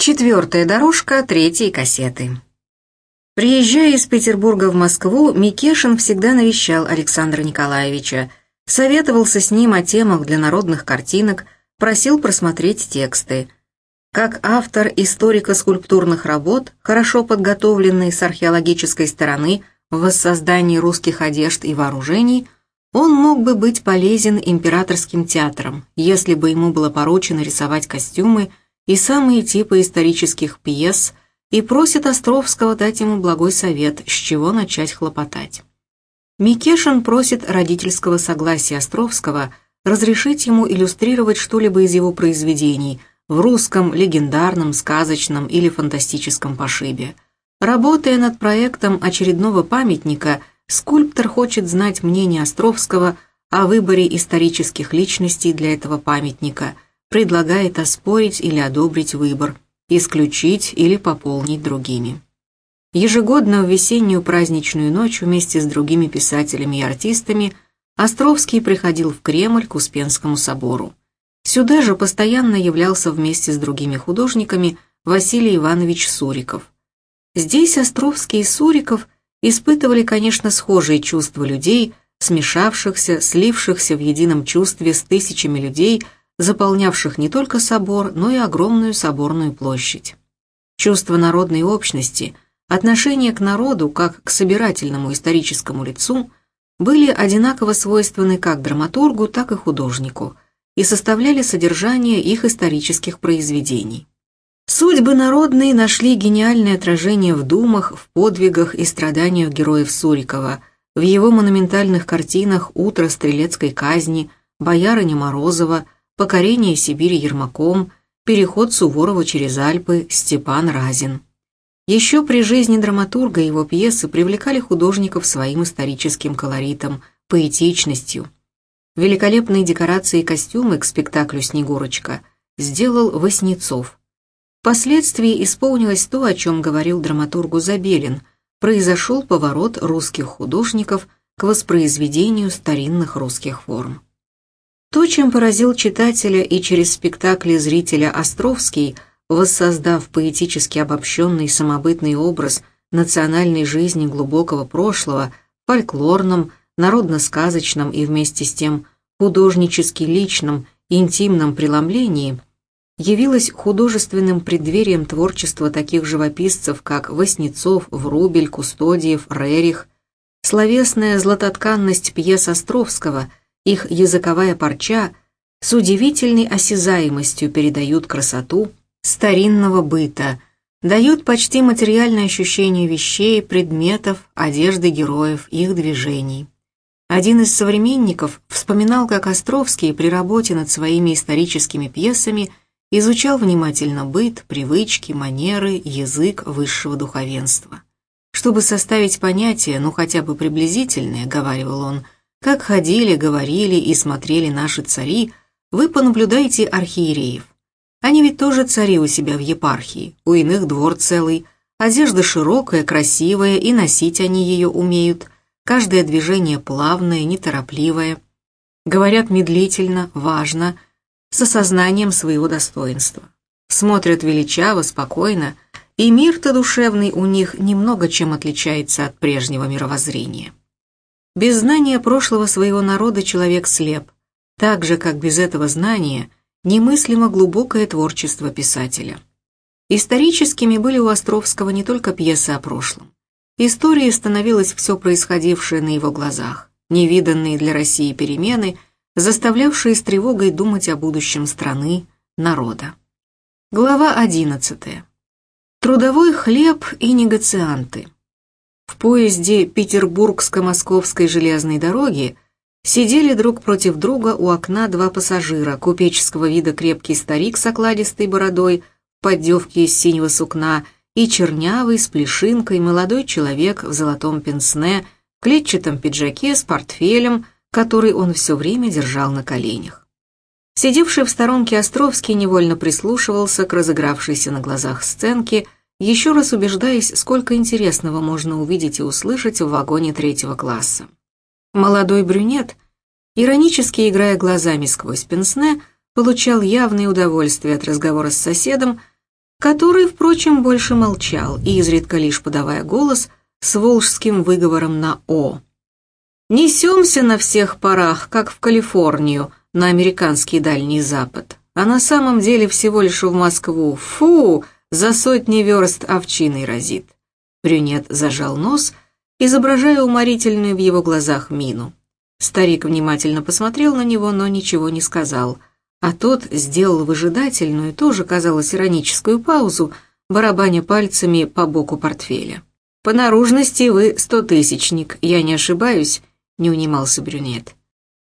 Четвертая дорожка третьей кассеты. Приезжая из Петербурга в Москву, Микешин всегда навещал Александра Николаевича, советовался с ним о темах для народных картинок, просил просмотреть тексты. Как автор историко-скульптурных работ, хорошо подготовленный с археологической стороны в воссоздании русских одежд и вооружений, он мог бы быть полезен императорским театрам, если бы ему было поручено рисовать костюмы и самые типы исторических пьес и просит Островского дать ему благой совет, с чего начать хлопотать. Микешин просит родительского согласия Островского разрешить ему иллюстрировать что-либо из его произведений в русском, легендарном, сказочном или фантастическом пошибе. Работая над проектом очередного памятника, скульптор хочет знать мнение Островского о выборе исторических личностей для этого памятника – предлагает оспорить или одобрить выбор, исключить или пополнить другими. Ежегодно в весеннюю праздничную ночь вместе с другими писателями и артистами Островский приходил в Кремль к Успенскому собору. Сюда же постоянно являлся вместе с другими художниками Василий Иванович Суриков. Здесь Островский и Суриков испытывали, конечно, схожие чувства людей, смешавшихся, слившихся в едином чувстве с тысячами людей – заполнявших не только собор, но и огромную соборную площадь. Чувство народной общности, отношение к народу как к собирательному историческому лицу были одинаково свойственны как драматургу, так и художнику и составляли содержание их исторических произведений. Судьбы народные нашли гениальное отражение в думах, в подвигах и страданиях героев Сурикова, в его монументальных картинах «Утро стрелецкой казни», «Боярыня Морозова», покорение Сибири Ермаком, переход Суворова через Альпы, Степан Разин. Еще при жизни драматурга его пьесы привлекали художников своим историческим колоритом, поэтичностью. Великолепные декорации и костюмы к спектаклю «Снегурочка» сделал Васнецов. Впоследствии исполнилось то, о чем говорил драматургу Забелин, произошел поворот русских художников к воспроизведению старинных русских форм. То, чем поразил читателя и через спектакли зрителя Островский, воссоздав поэтически обобщенный самобытный образ национальной жизни глубокого прошлого, фольклорном, народно-сказочном и вместе с тем художнически личном, интимном преломлении, явилось художественным преддверием творчества таких живописцев, как Васнецов, Врубель, Кустодиев, Рерих, словесная златотканность пьес Островского – их языковая парча с удивительной осязаемостью передают красоту старинного быта, дают почти материальное ощущение вещей, предметов, одежды героев, их движений. Один из современников вспоминал, как Островский при работе над своими историческими пьесами изучал внимательно быт, привычки, манеры, язык высшего духовенства. Чтобы составить понятие, ну хотя бы приблизительное, говаривал он, – как ходили, говорили и смотрели наши цари, вы понаблюдайте архиереев. Они ведь тоже цари у себя в епархии, у иных двор целый, одежда широкая, красивая, и носить они ее умеют, каждое движение плавное, неторопливое. Говорят медлительно, важно, с осознанием своего достоинства. Смотрят величаво, спокойно, и мир-то душевный у них немного чем отличается от прежнего мировоззрения. Без знания прошлого своего народа человек слеп, так же, как без этого знания немыслимо глубокое творчество писателя. Историческими были у Островского не только пьесы о прошлом. Историей становилось все происходившее на его глазах, невиданные для России перемены, заставлявшие с тревогой думать о будущем страны, народа. Глава 11. Трудовой хлеб и негацианты. В поезде Петербургско-Московской железной дороги сидели друг против друга у окна два пассажира, купеческого вида крепкий старик с окладистой бородой, поддевки из синего сукна и чернявый с плешинкой молодой человек в золотом пенсне, клетчатом пиджаке с портфелем, который он все время держал на коленях. Сидевший в сторонке Островский невольно прислушивался к разыгравшейся на глазах сценке – еще раз убеждаясь, сколько интересного можно увидеть и услышать в вагоне третьего класса. Молодой брюнет, иронически играя глазами сквозь пенсне, получал явное удовольствие от разговора с соседом, который, впрочем, больше молчал, изредка лишь подавая голос с волжским выговором на «о». «Несемся на всех парах, как в Калифорнию, на американский Дальний Запад, а на самом деле всего лишь в Москву. Фу, за сотни верст овчиной разит». Брюнет зажал нос, изображая уморительную в его глазах мину. Старик внимательно посмотрел на него, но ничего не сказал, а тот сделал выжидательную, тоже казалось ироническую паузу, барабаня пальцами по боку портфеля. «По наружности вы стотысячник, я не ошибаюсь», — не унимался брюнет.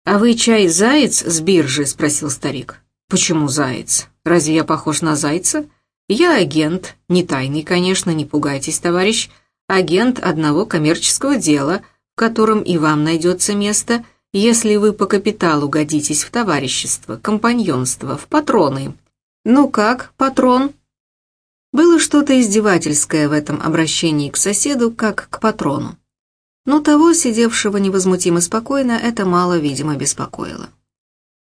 «А вы чай заяц с биржи?» — спросил старик. «Почему заяц? Разве я похож на зайца?» «Я агент, не тайный, конечно, не пугайтесь, товарищ, агент одного коммерческого дела, котором и вам найдется место, если вы по капиталу годитесь в товарищество, компаньонство, в патроны. Ну как, патрон? Было что-то издевательское в этом обращении к соседу, как к патрону. Но того, сидевшего невозмутимо спокойно, это мало, видимо, беспокоило.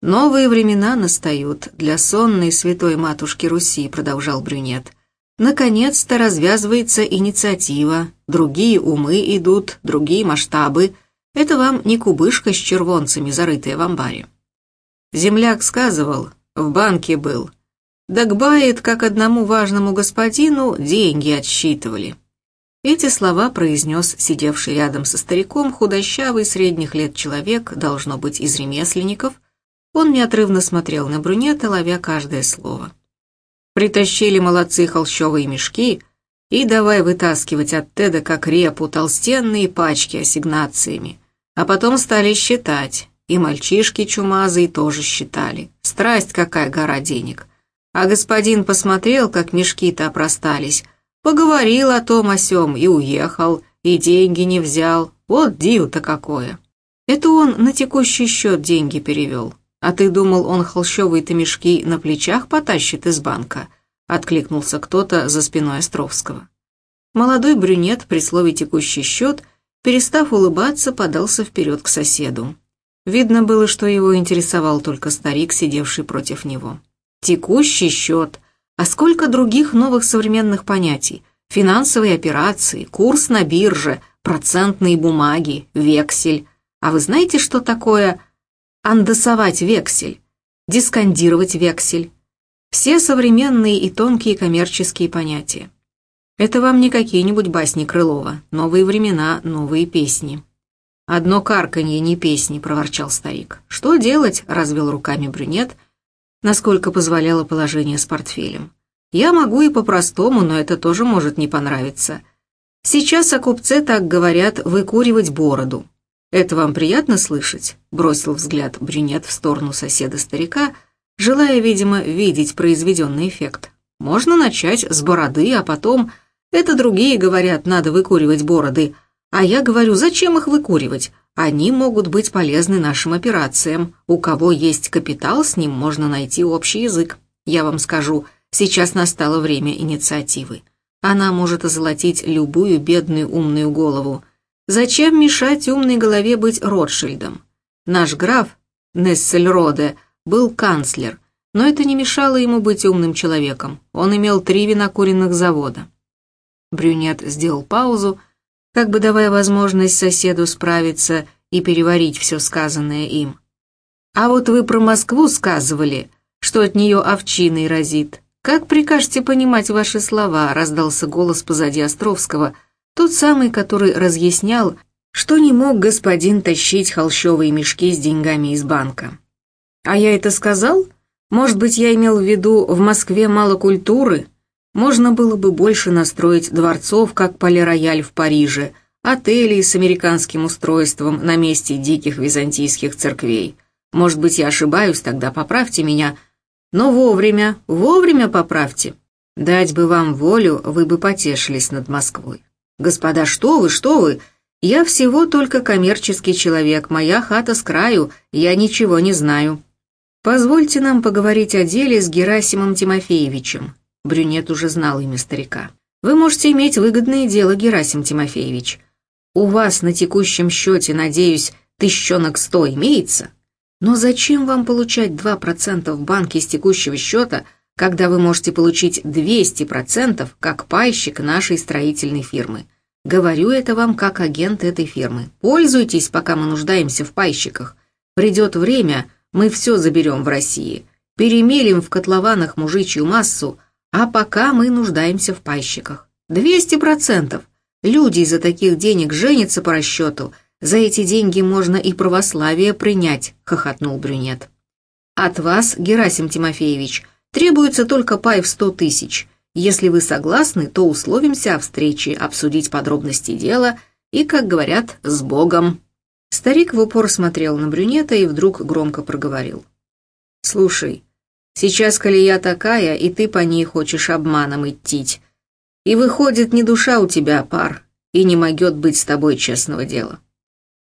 «Новые времена настают для сонной святой матушки Руси», — продолжал Брюнет. Наконец-то развязывается инициатива, другие умы идут, другие масштабы. Это вам не кубышка с червонцами, зарытая в амбаре. Земляк сказывал, в банке был. Дагбает, как одному важному господину, деньги отсчитывали. Эти слова произнес сидевший рядом со стариком худощавый средних лет человек, должно быть из ремесленников. Он неотрывно смотрел на брюнета, ловя каждое слово. Притащили молодцы холщовые мешки и давай вытаскивать от Теда как репу толстенные пачки ассигнациями. А потом стали считать, и мальчишки чумазые тоже считали. Страсть какая гора денег. А господин посмотрел, как мешки-то опростались, поговорил о том о сём и уехал, и деньги не взял. Вот дил-то какое. Это он на текущий счет деньги перевел. «А ты думал, он холщовые-то мешки на плечах потащит из банка?» — откликнулся кто-то за спиной Островского. Молодой брюнет при слове «текущий счет», перестав улыбаться, подался вперед к соседу. Видно было, что его интересовал только старик, сидевший против него. «Текущий счет. А сколько других новых современных понятий? Финансовые операции, курс на бирже, процентные бумаги, вексель. А вы знаете, что такое андосовать вексель, дискондировать вексель. Все современные и тонкие коммерческие понятия. Это вам не какие-нибудь басни Крылова, новые времена, новые песни. «Одно карканье, не песни», — проворчал старик. «Что делать?» — развел руками брюнет, насколько позволяло положение с портфелем. «Я могу и по-простому, но это тоже может не понравиться. Сейчас о купце так говорят выкуривать бороду. «Это вам приятно слышать?» — бросил взгляд брюнет в сторону соседа-старика, желая, видимо, видеть произведенный эффект. «Можно начать с бороды, а потом...» «Это другие говорят, надо выкуривать бороды, а я говорю, зачем их выкуривать? Они могут быть полезны нашим операциям. У кого есть капитал, с ним можно найти общий язык. Я вам скажу, сейчас настало время инициативы. Она может озолотить любую бедную умную голову. Зачем мешать умной голове быть Ротшильдом? Наш граф, Нессельроде, был канцлер, но это не мешало ему быть умным человеком. Он имел три винокуренных завода. Брюнет сделал паузу, как бы давая возможность соседу справиться и переварить все сказанное им. «А вот вы про Москву сказывали, что от нее овчиной разит. Как прикажете понимать ваши слова?» — раздался голос позади Островского — тот самый, который разъяснял, что не мог господин тащить холщовые мешки с деньгами из банка. А я это сказал? Может быть, я имел в виду, в Москве мало культуры? Можно было бы больше настроить дворцов, как Пале-Рояль в Париже, отелей с американским устройством на месте диких византийских церквей. Может быть, я ошибаюсь, тогда поправьте меня. Но вовремя, вовремя поправьте. Дать бы вам волю, вы бы потешились над Москвой. «Господа, что вы, что вы? Я всего только коммерческий человек, моя хата с краю, я ничего не знаю». «Позвольте нам поговорить о деле с Герасимом Тимофеевичем». Брюнет уже знал имя старика. «Вы можете иметь выгодное дело, Герасим Тимофеевич. У вас на текущем счете, надеюсь, тысячонок сто имеется? Но зачем вам получать два процента в банке с текущего счета, когда вы можете получить 200% как пайщик нашей строительной фирмы. Говорю это вам как агент этой фирмы. Пользуйтесь, пока мы нуждаемся в пайщиках. Придет время, мы все заберем в России. Перемелим в котлованах мужичью массу, а пока мы нуждаемся в пайщиках. 200%. Люди из-за таких денег женятся по расчету. За эти деньги можно и православие принять, хохотнул брюнет. От вас, Герасим Тимофеевич, требуется только пай в сто тысяч. Если вы согласны, то условимся о встрече, обсудить подробности дела и, как говорят, с Богом. Старик в упор смотрел на брюнета и вдруг громко проговорил. «Слушай, сейчас колея такая, и ты по ней хочешь обманом идти. И выходит, не душа у тебя, пар, и не могет быть с тобой честного дела».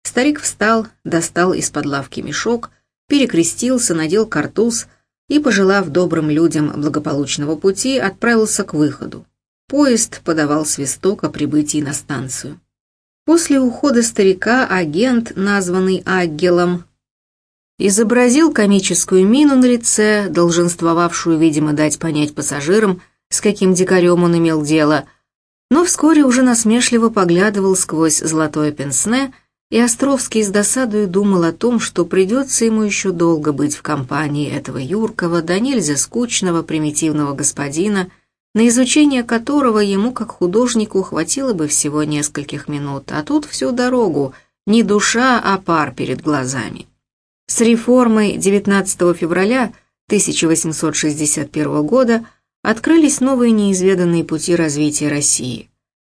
Старик встал, достал из-под лавки мешок, перекрестился, надел картуз и, пожелав добрым людям благополучного пути, отправился к выходу. Поезд подавал свисток о прибытии на станцию. После ухода старика агент, названный Аггелом, изобразил комическую мину на лице, долженствовавшую, видимо, дать понять пассажирам, с каким дикарем он имел дело, но вскоре уже насмешливо поглядывал сквозь золотое пенсне – и Островский с досадою думал о том, что придется ему еще долго быть в компании этого юркого, да нельзя скучного, примитивного господина, на изучение которого ему, как художнику, хватило бы всего нескольких минут, а тут всю дорогу, не душа, а пар перед глазами. С реформой 19 февраля 1861 года открылись новые неизведанные пути развития России.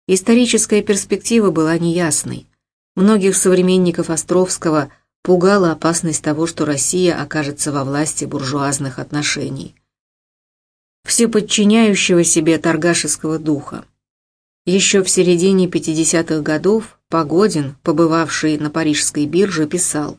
Историческая перспектива была неясной. Многих современников Островского пугала опасность того, что Россия окажется во власти буржуазных отношений. Всеподчиняющего себе торгашеского духа. Еще в середине 50-х годов Погодин, побывавший на парижской бирже, писал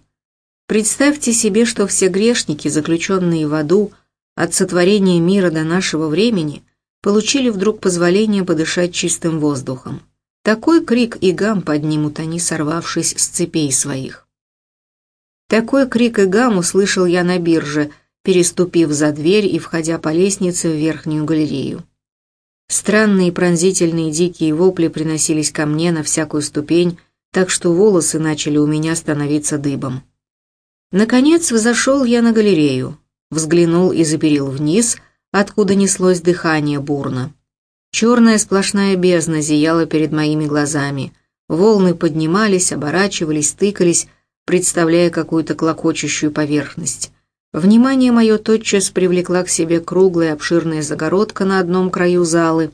«Представьте себе, что все грешники, заключенные в аду, от сотворения мира до нашего времени, получили вдруг позволение подышать чистым воздухом. Такой крик и гам поднимут они, сорвавшись с цепей своих. Такой крик и гам услышал я на бирже, переступив за дверь и входя по лестнице в верхнюю галерею. Странные пронзительные дикие вопли приносились ко мне на всякую ступень, так что волосы начали у меня становиться дыбом. Наконец взошел я на галерею, взглянул и заперил вниз, откуда неслось дыхание бурно. Черная сплошная бездна зияла перед моими глазами. Волны поднимались, оборачивались, тыкались, представляя какую-то клокочущую поверхность. Внимание мое тотчас привлекла к себе круглая обширная загородка на одном краю залы,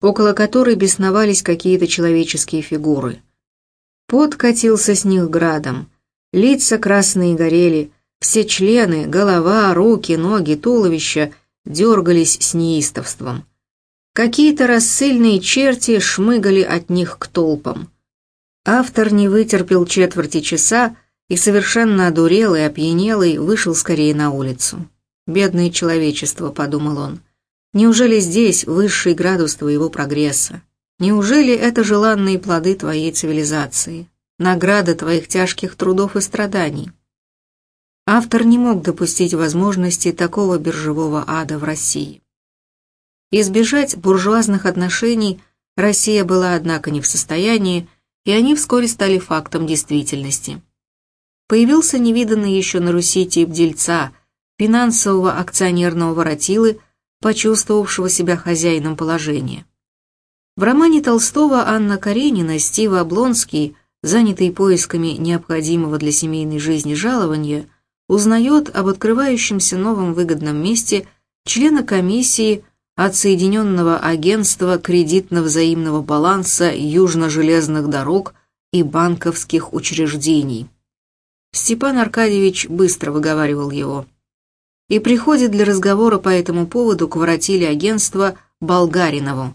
около которой бесновались какие-то человеческие фигуры. Пот катился с них градом, лица красные горели, все члены, голова, руки, ноги, туловища дергались с неистовством. Какие-то рассыльные черти шмыгали от них к толпам. Автор не вытерпел четверти часа и совершенно одурелый, опьянелый, вышел скорее на улицу. «Бедное человечество», — подумал он. «Неужели здесь высший градус твоего прогресса? Неужели это желанные плоды твоей цивилизации, награда твоих тяжких трудов и страданий?» Автор не мог допустить возможности такого биржевого ада в России. Избежать буржуазных отношений Россия была, однако, не в состоянии, и они вскоре стали фактом действительности. Появился невиданный еще на Руси тип дельца, финансового акционерного воротилы, почувствовавшего себя хозяином положения. В романе Толстого Анна Каренина Стива Облонский, занятый поисками необходимого для семейной жизни жалования, узнает об открывающемся новом выгодном месте члена комиссии от Соединенного агентства кредитно-взаимного баланса южно-железных дорог и банковских учреждений. Степан Аркадьевич быстро выговаривал его. И приходит для разговора по этому поводу к воротиле агентства Болгаринову.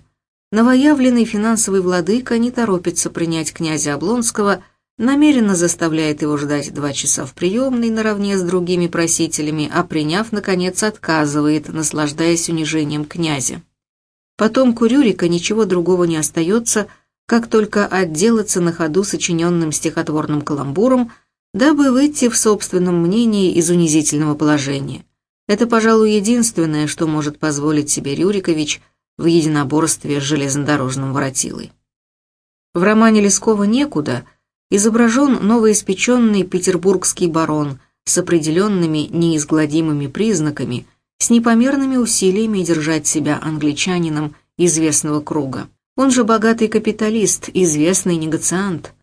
Новоявленный финансовый владыка не торопится принять князя Облонского намеренно заставляет его ждать два часа в приемной наравне с другими просителями, а приняв, наконец, отказывает, наслаждаясь унижением князя. Потом Курюрика ничего другого не остается, как только отделаться на ходу сочиненным стихотворным каламбуром, дабы выйти в собственном мнении из унизительного положения. Это, пожалуй, единственное, что может позволить себе Рюрикович в единоборстве с железнодорожным воротилой. В романе Лескова «Некуда» изображен новоиспеченный петербургский барон с определенными неизгладимыми признаками, с непомерными усилиями держать себя англичанином известного круга. Он же богатый капиталист, известный негациант.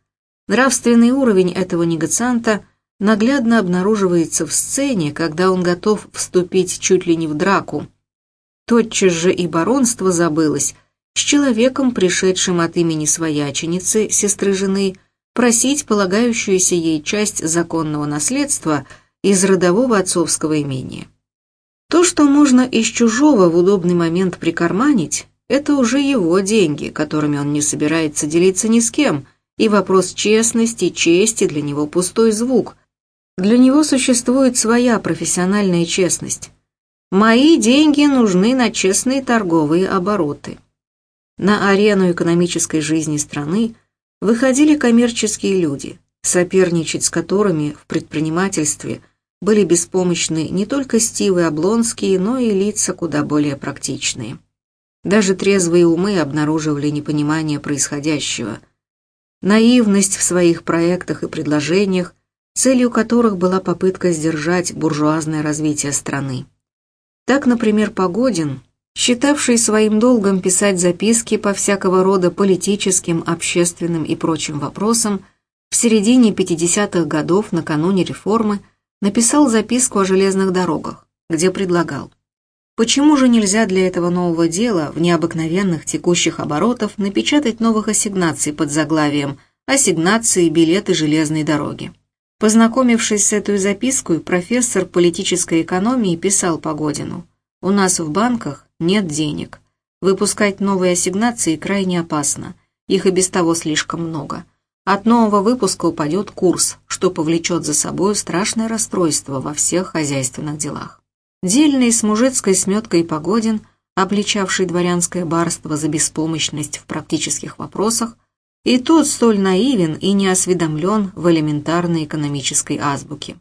Нравственный уровень этого негацианта наглядно обнаруживается в сцене, когда он готов вступить чуть ли не в драку. Тотчас же и баронство забылось, с человеком, пришедшим от имени свояченицы, сестры жены, просить полагающуюся ей часть законного наследства из родового отцовского имения. То, что можно из чужого в удобный момент прикарманить, это уже его деньги, которыми он не собирается делиться ни с кем, и вопрос честности, чести для него пустой звук. Для него существует своя профессиональная честность. Мои деньги нужны на честные торговые обороты. На арену экономической жизни страны выходили коммерческие люди, соперничать с которыми в предпринимательстве были беспомощны не только Стивы Облонские, но и лица куда более практичные. Даже трезвые умы обнаруживали непонимание происходящего, наивность в своих проектах и предложениях, целью которых была попытка сдержать буржуазное развитие страны. Так, например, Погодин считавший своим долгом писать записки по всякого рода политическим, общественным и прочим вопросам, в середине 50-х годов, накануне реформы, написал записку о железных дорогах, где предлагал Почему же нельзя для этого нового дела в необыкновенных текущих оборотов напечатать новых ассигнаций под заглавием «Ассигнации билеты железной дороги»? Познакомившись с этой запиской, профессор политической экономии писал Погодину «У нас в банках нет денег. Выпускать новые ассигнации крайне опасно, их и без того слишком много. От нового выпуска упадет курс, что повлечет за собой страшное расстройство во всех хозяйственных делах. Дельный с мужицкой сметкой Погодин, обличавший дворянское барство за беспомощность в практических вопросах, и тот столь наивен и не осведомлен в элементарной экономической азбуке.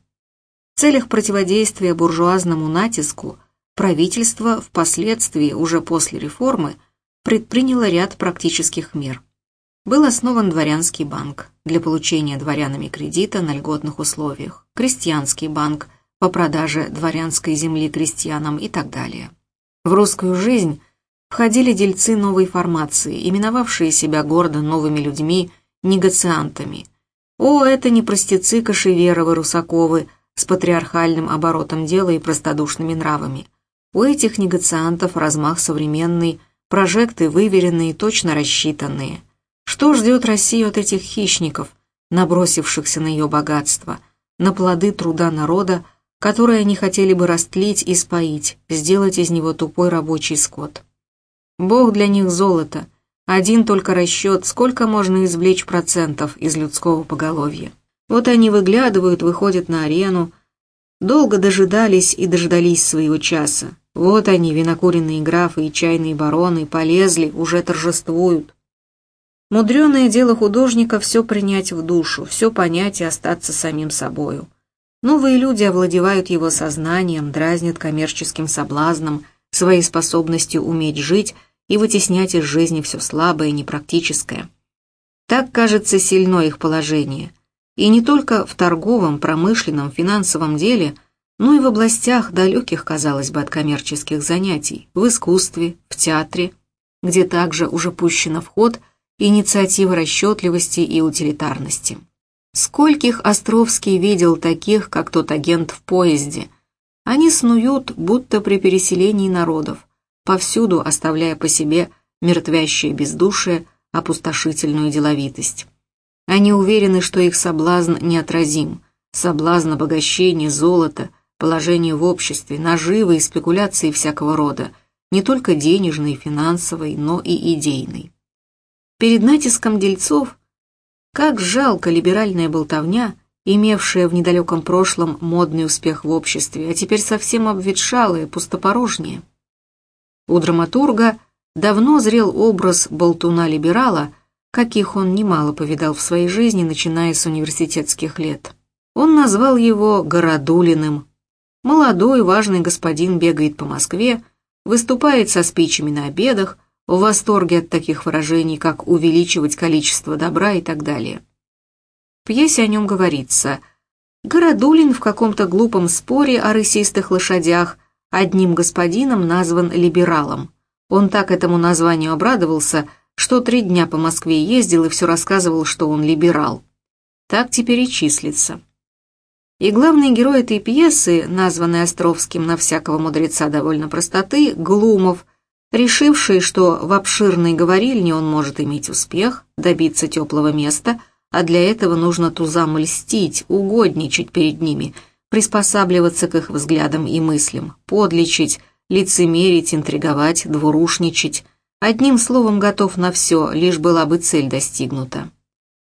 В целях противодействия буржуазному натиску – правительство впоследствии, уже после реформы, предприняло ряд практических мер. Был основан дворянский банк для получения дворянами кредита на льготных условиях, крестьянский банк по продаже дворянской земли крестьянам и так далее. В русскую жизнь входили дельцы новой формации, именовавшие себя гордо новыми людьми, негациантами. О, это не простецы Кашеверовы-Русаковы с патриархальным оборотом дела и простодушными нравами, у этих негациантов размах современный, прожекты выверенные, точно рассчитанные. Что ждет Россию от этих хищников, набросившихся на ее богатство, на плоды труда народа, которые они хотели бы растлить и споить, сделать из него тупой рабочий скот? Бог для них золото, один только расчет, сколько можно извлечь процентов из людского поголовья. Вот они выглядывают, выходят на арену, долго дожидались и дождались своего часа, вот они, винокуренные графы и чайные бароны, полезли, уже торжествуют. Мудреное дело художника все принять в душу, все понять и остаться самим собою. Новые люди овладевают его сознанием, дразнят коммерческим соблазном, своей способностью уметь жить и вытеснять из жизни все слабое и непрактическое. Так кажется сильно их положение. И не только в торговом, промышленном, финансовом деле – но ну и в областях, далеких, казалось бы, от коммерческих занятий, в искусстве, в театре, где также уже пущена в ход инициатива расчетливости и утилитарности. Скольких Островский видел таких, как тот агент в поезде. Они снуют, будто при переселении народов, повсюду оставляя по себе мертвящее бездушие, опустошительную деловитость. Они уверены, что их соблазн неотразим, соблазн обогащения, золота, положение в обществе, наживы и спекуляции всякого рода, не только денежной, финансовой, но и идейной. Перед натиском дельцов, как жалко либеральная болтовня, имевшая в недалеком прошлом модный успех в обществе, а теперь совсем обветшалая, пустопорожняя. У драматурга давно зрел образ болтуна-либерала, каких он немало повидал в своей жизни, начиная с университетских лет. Он назвал его Городулиным, Молодой, важный господин бегает по Москве, выступает со спичами на обедах, в восторге от таких выражений, как увеличивать количество добра и так далее. В пьесе о нем говорится «Городулин в каком-то глупом споре о рысистых лошадях одним господином назван либералом. Он так этому названию обрадовался, что три дня по Москве ездил и все рассказывал, что он либерал. Так теперь и числится. И главный герой этой пьесы, названный Островским на всякого мудреца довольно простоты, Глумов, решивший, что в обширной говорильне он может иметь успех, добиться теплого места, а для этого нужно тузам льстить, угодничать перед ними, приспосабливаться к их взглядам и мыслям, подлечить, лицемерить, интриговать, двурушничать, одним словом готов на все, лишь была бы цель достигнута.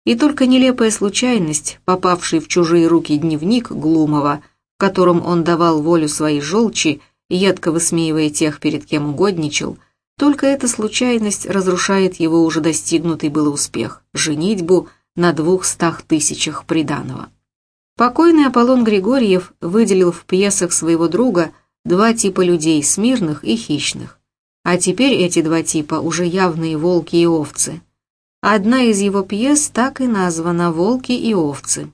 И только нелепая случайность, попавший в чужие руки дневник Глумова, в котором он давал волю своей желчи, едко высмеивая тех, перед кем угодничал, только эта случайность разрушает его уже достигнутый был успех – женитьбу на двухстах тысячах приданого. Покойный Аполлон Григорьев выделил в пьесах своего друга два типа людей – смирных и хищных. А теперь эти два типа уже явные волки и овцы – Одна из его пьес так и названа «Волки и овцы».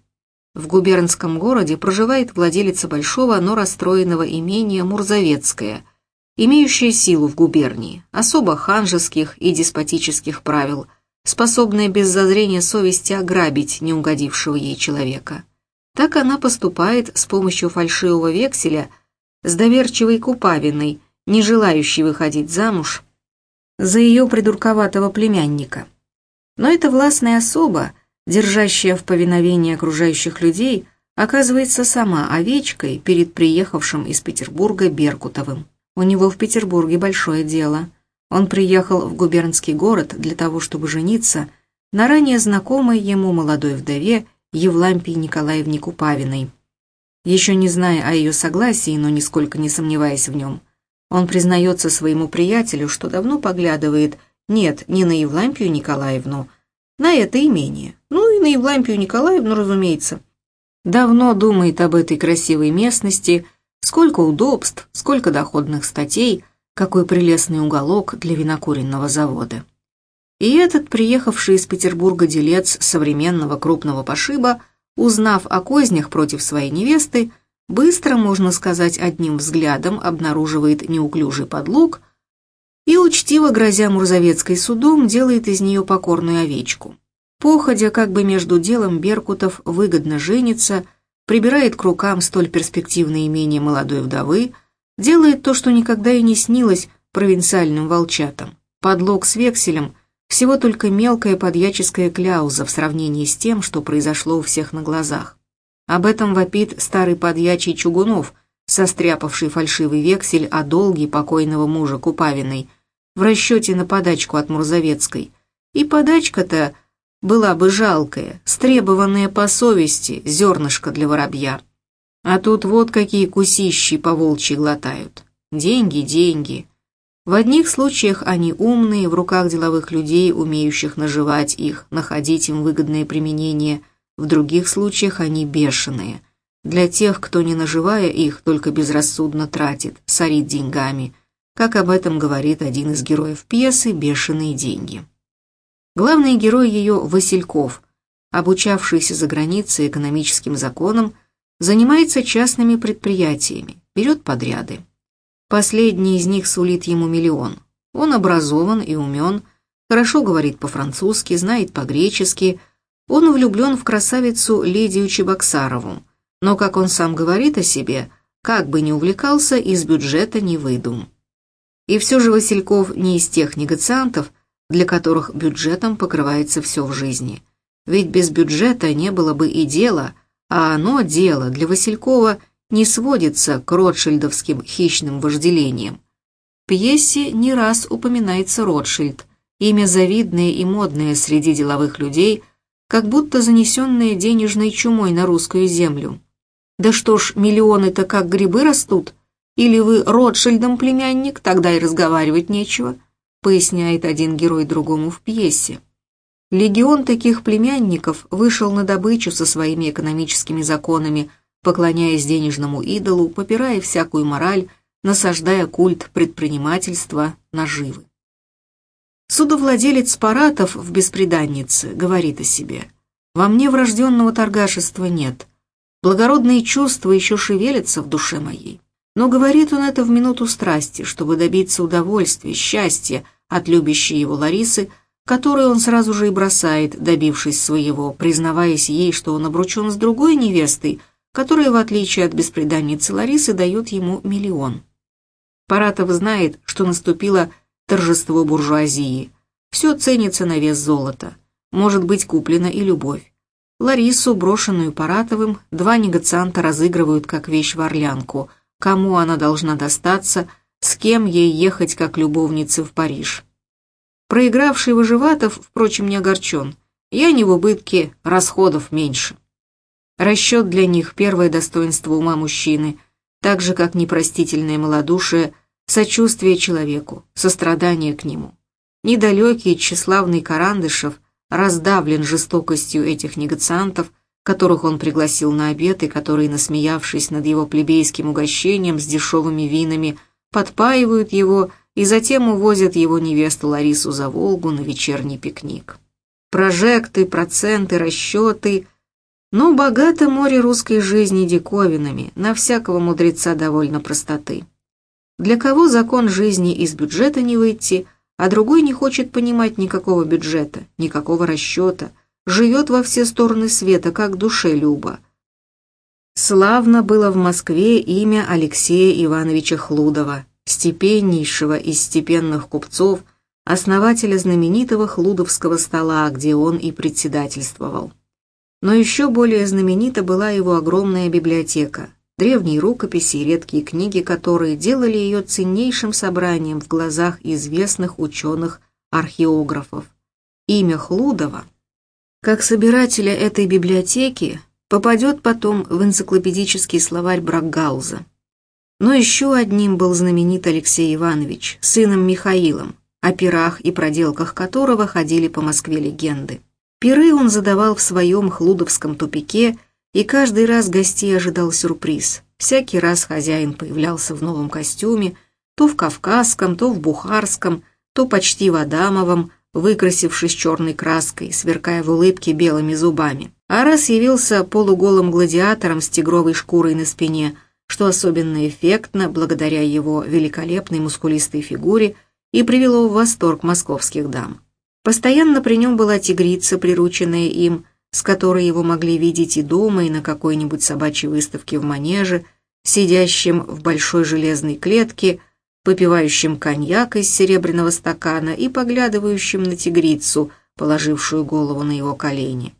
В губернском городе проживает владелица большого, но расстроенного имения Мурзовецкая, имеющая силу в губернии, особо ханжеских и деспотических правил, способная без зазрения совести ограбить неугодившего ей человека. Так она поступает с помощью фальшивого векселя с доверчивой Купавиной, не желающей выходить замуж за ее придурковатого племянника. Но эта властная особа, держащая в повиновении окружающих людей, оказывается сама овечкой перед приехавшим из Петербурга Беркутовым. У него в Петербурге большое дело. Он приехал в губернский город для того, чтобы жениться на ранее знакомой ему молодой вдове Евлампии Николаевне Купавиной. Еще не зная о ее согласии, но нисколько не сомневаясь в нем, он признается своему приятелю, что давно поглядывает – нет, не на Евлампию Николаевну, на это имение. Ну и на Евлампию Николаевну, разумеется. Давно думает об этой красивой местности, сколько удобств, сколько доходных статей, какой прелестный уголок для винокуренного завода. И этот, приехавший из Петербурга делец современного крупного пошиба, узнав о кознях против своей невесты, быстро, можно сказать, одним взглядом обнаруживает неуклюжий подлог – и, учтиво грозя Мурзовецкой судом, делает из нее покорную овечку. Походя как бы между делом Беркутов выгодно женится, прибирает к рукам столь перспективное имение молодой вдовы, делает то, что никогда и не снилось провинциальным волчатам. Подлог с векселем – всего только мелкая подьяческая кляуза в сравнении с тем, что произошло у всех на глазах. Об этом вопит старый подьячий Чугунов, состряпавший фальшивый вексель о долге покойного мужа Купавиной в расчете на подачку от Мурзовецкой. И подачка-то была бы жалкая, стребованная по совести, зернышко для воробья. А тут вот какие кусищи по волчьи глотают. Деньги, деньги. В одних случаях они умные, в руках деловых людей, умеющих наживать их, находить им выгодное применение, в других случаях они бешеные – для тех, кто, не наживая их, только безрассудно тратит, сорит деньгами, как об этом говорит один из героев пьесы «Бешеные деньги». Главный герой ее Васильков, обучавшийся за границей экономическим законам, занимается частными предприятиями, берет подряды. Последний из них сулит ему миллион. Он образован и умен, хорошо говорит по-французски, знает по-гречески, он влюблен в красавицу Лидию Чебоксарову, но, как он сам говорит о себе, как бы ни увлекался, из бюджета не выйду. И все же Васильков не из тех негациантов, для которых бюджетом покрывается все в жизни. Ведь без бюджета не было бы и дела, а оно, дело, для Василькова не сводится к ротшильдовским хищным вожделениям. В пьесе не раз упоминается Ротшильд, имя завидное и модное среди деловых людей, как будто занесенное денежной чумой на русскую землю. Да что ж, миллионы-то как грибы растут. Или вы Ротшильдом племянник, тогда и разговаривать нечего, поясняет один герой другому в пьесе. Легион таких племянников вышел на добычу со своими экономическими законами, поклоняясь денежному идолу, попирая всякую мораль, насаждая культ предпринимательства, наживы. Судовладелец Паратов в «Беспреданнице» говорит о себе. «Во мне врожденного торгашества нет. Благородные чувства еще шевелятся в душе моей. Но говорит он это в минуту страсти, чтобы добиться удовольствия, счастья от любящей его Ларисы, которую он сразу же и бросает, добившись своего, признаваясь ей, что он обручен с другой невестой, которая, в отличие от беспреданницы Ларисы, дает ему миллион. Паратов знает, что наступило торжество буржуазии. Все ценится на вес золота. Может быть куплена и любовь. Ларису, брошенную Паратовым, два негацианта разыгрывают как вещь в орлянку. Кому она должна достаться, с кем ей ехать как любовнице в Париж. Проигравший Выживатов, впрочем, не огорчен. Я не в убытке, расходов меньше. Расчет для них – первое достоинство ума мужчины, так же, как непростительное малодушие, сочувствие человеку, сострадание к нему. Недалекий тщеславный Карандышев раздавлен жестокостью этих негациантов, которых он пригласил на обед и которые, насмеявшись над его плебейским угощением с дешевыми винами, подпаивают его – и затем увозят его невесту Ларису за Волгу на вечерний пикник. Прожекты, проценты, расчеты. Но богато море русской жизни диковинами, на всякого мудреца довольно простоты. Для кого закон жизни из бюджета не выйти, а другой не хочет понимать никакого бюджета, никакого расчета, живет во все стороны света, как душе люба. Славно было в Москве имя Алексея Ивановича Хлудова, степеннейшего из степенных купцов, основателя знаменитого Хлудовского стола, где он и председательствовал. Но еще более знаменита была его огромная библиотека, древние рукописи и редкие книги, которые делали ее ценнейшим собранием в глазах известных ученых-археографов. Имя Хлудова, как собирателя этой библиотеки, попадет потом в энциклопедический словарь Брагауза. Но еще одним был знаменит Алексей Иванович, сыном Михаилом, о пирах и проделках которого ходили по Москве легенды. Пиры он задавал в своем хлудовском тупике, и каждый раз гостей ожидал сюрприз. Всякий раз хозяин появлялся в новом костюме, то в кавказском, то в бухарском, то почти в адамовом, выкрасившись черной краской, сверкая в улыбке белыми зубами. А раз явился полуголым гладиатором с тигровой шкурой на спине – что особенно эффектно благодаря его великолепной мускулистой фигуре и привело в восторг московских дам. Постоянно при нем была тигрица, прирученная им, с которой его могли видеть и дома, и на какой-нибудь собачьей выставке в манеже, сидящим в большой железной клетке, попивающим коньяк из серебряного стакана и поглядывающим на тигрицу, положившую голову на его колени.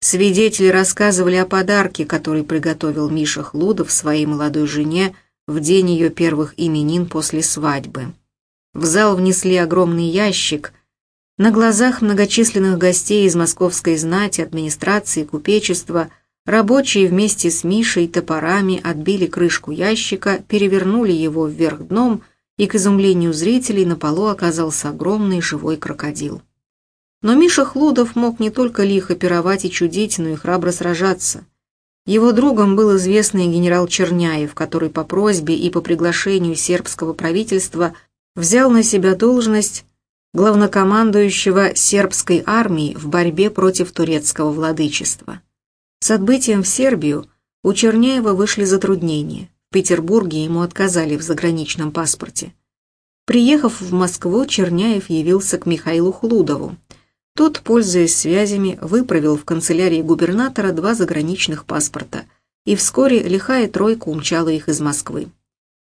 Свидетели рассказывали о подарке, который приготовил Миша Хлудов своей молодой жене в день ее первых именин после свадьбы. В зал внесли огромный ящик. На глазах многочисленных гостей из московской знати, администрации, купечества, рабочие вместе с Мишей топорами отбили крышку ящика, перевернули его вверх дном, и, к изумлению зрителей, на полу оказался огромный живой крокодил. Но Миша Хлудов мог не только лихо пировать и чудить, но и храбро сражаться. Его другом был известный генерал Черняев, который по просьбе и по приглашению сербского правительства взял на себя должность главнокомандующего сербской армии в борьбе против турецкого владычества. С отбытием в Сербию у Черняева вышли затруднения. В Петербурге ему отказали в заграничном паспорте. Приехав в Москву, Черняев явился к Михаилу Хлудову, тот, пользуясь связями, выправил в канцелярии губернатора два заграничных паспорта, и вскоре лихая тройка умчала их из Москвы.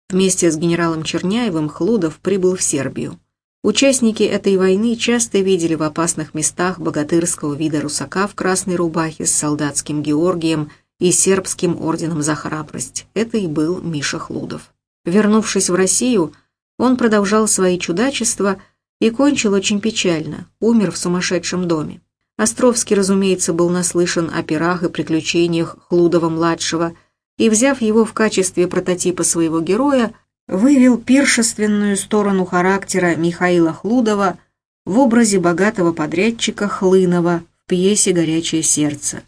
Вместе с генералом Черняевым Хлудов прибыл в Сербию. Участники этой войны часто видели в опасных местах богатырского вида русака в красной рубахе с солдатским Георгием и сербским орденом за храбрость. Это и был Миша Хлудов. Вернувшись в Россию, он продолжал свои чудачества – и кончил очень печально, умер в сумасшедшем доме. Островский, разумеется, был наслышан о пирах и приключениях Хлудова-младшего и, взяв его в качестве прототипа своего героя, вывел пиршественную сторону характера Михаила Хлудова в образе богатого подрядчика Хлынова в пьесе «Горячее сердце».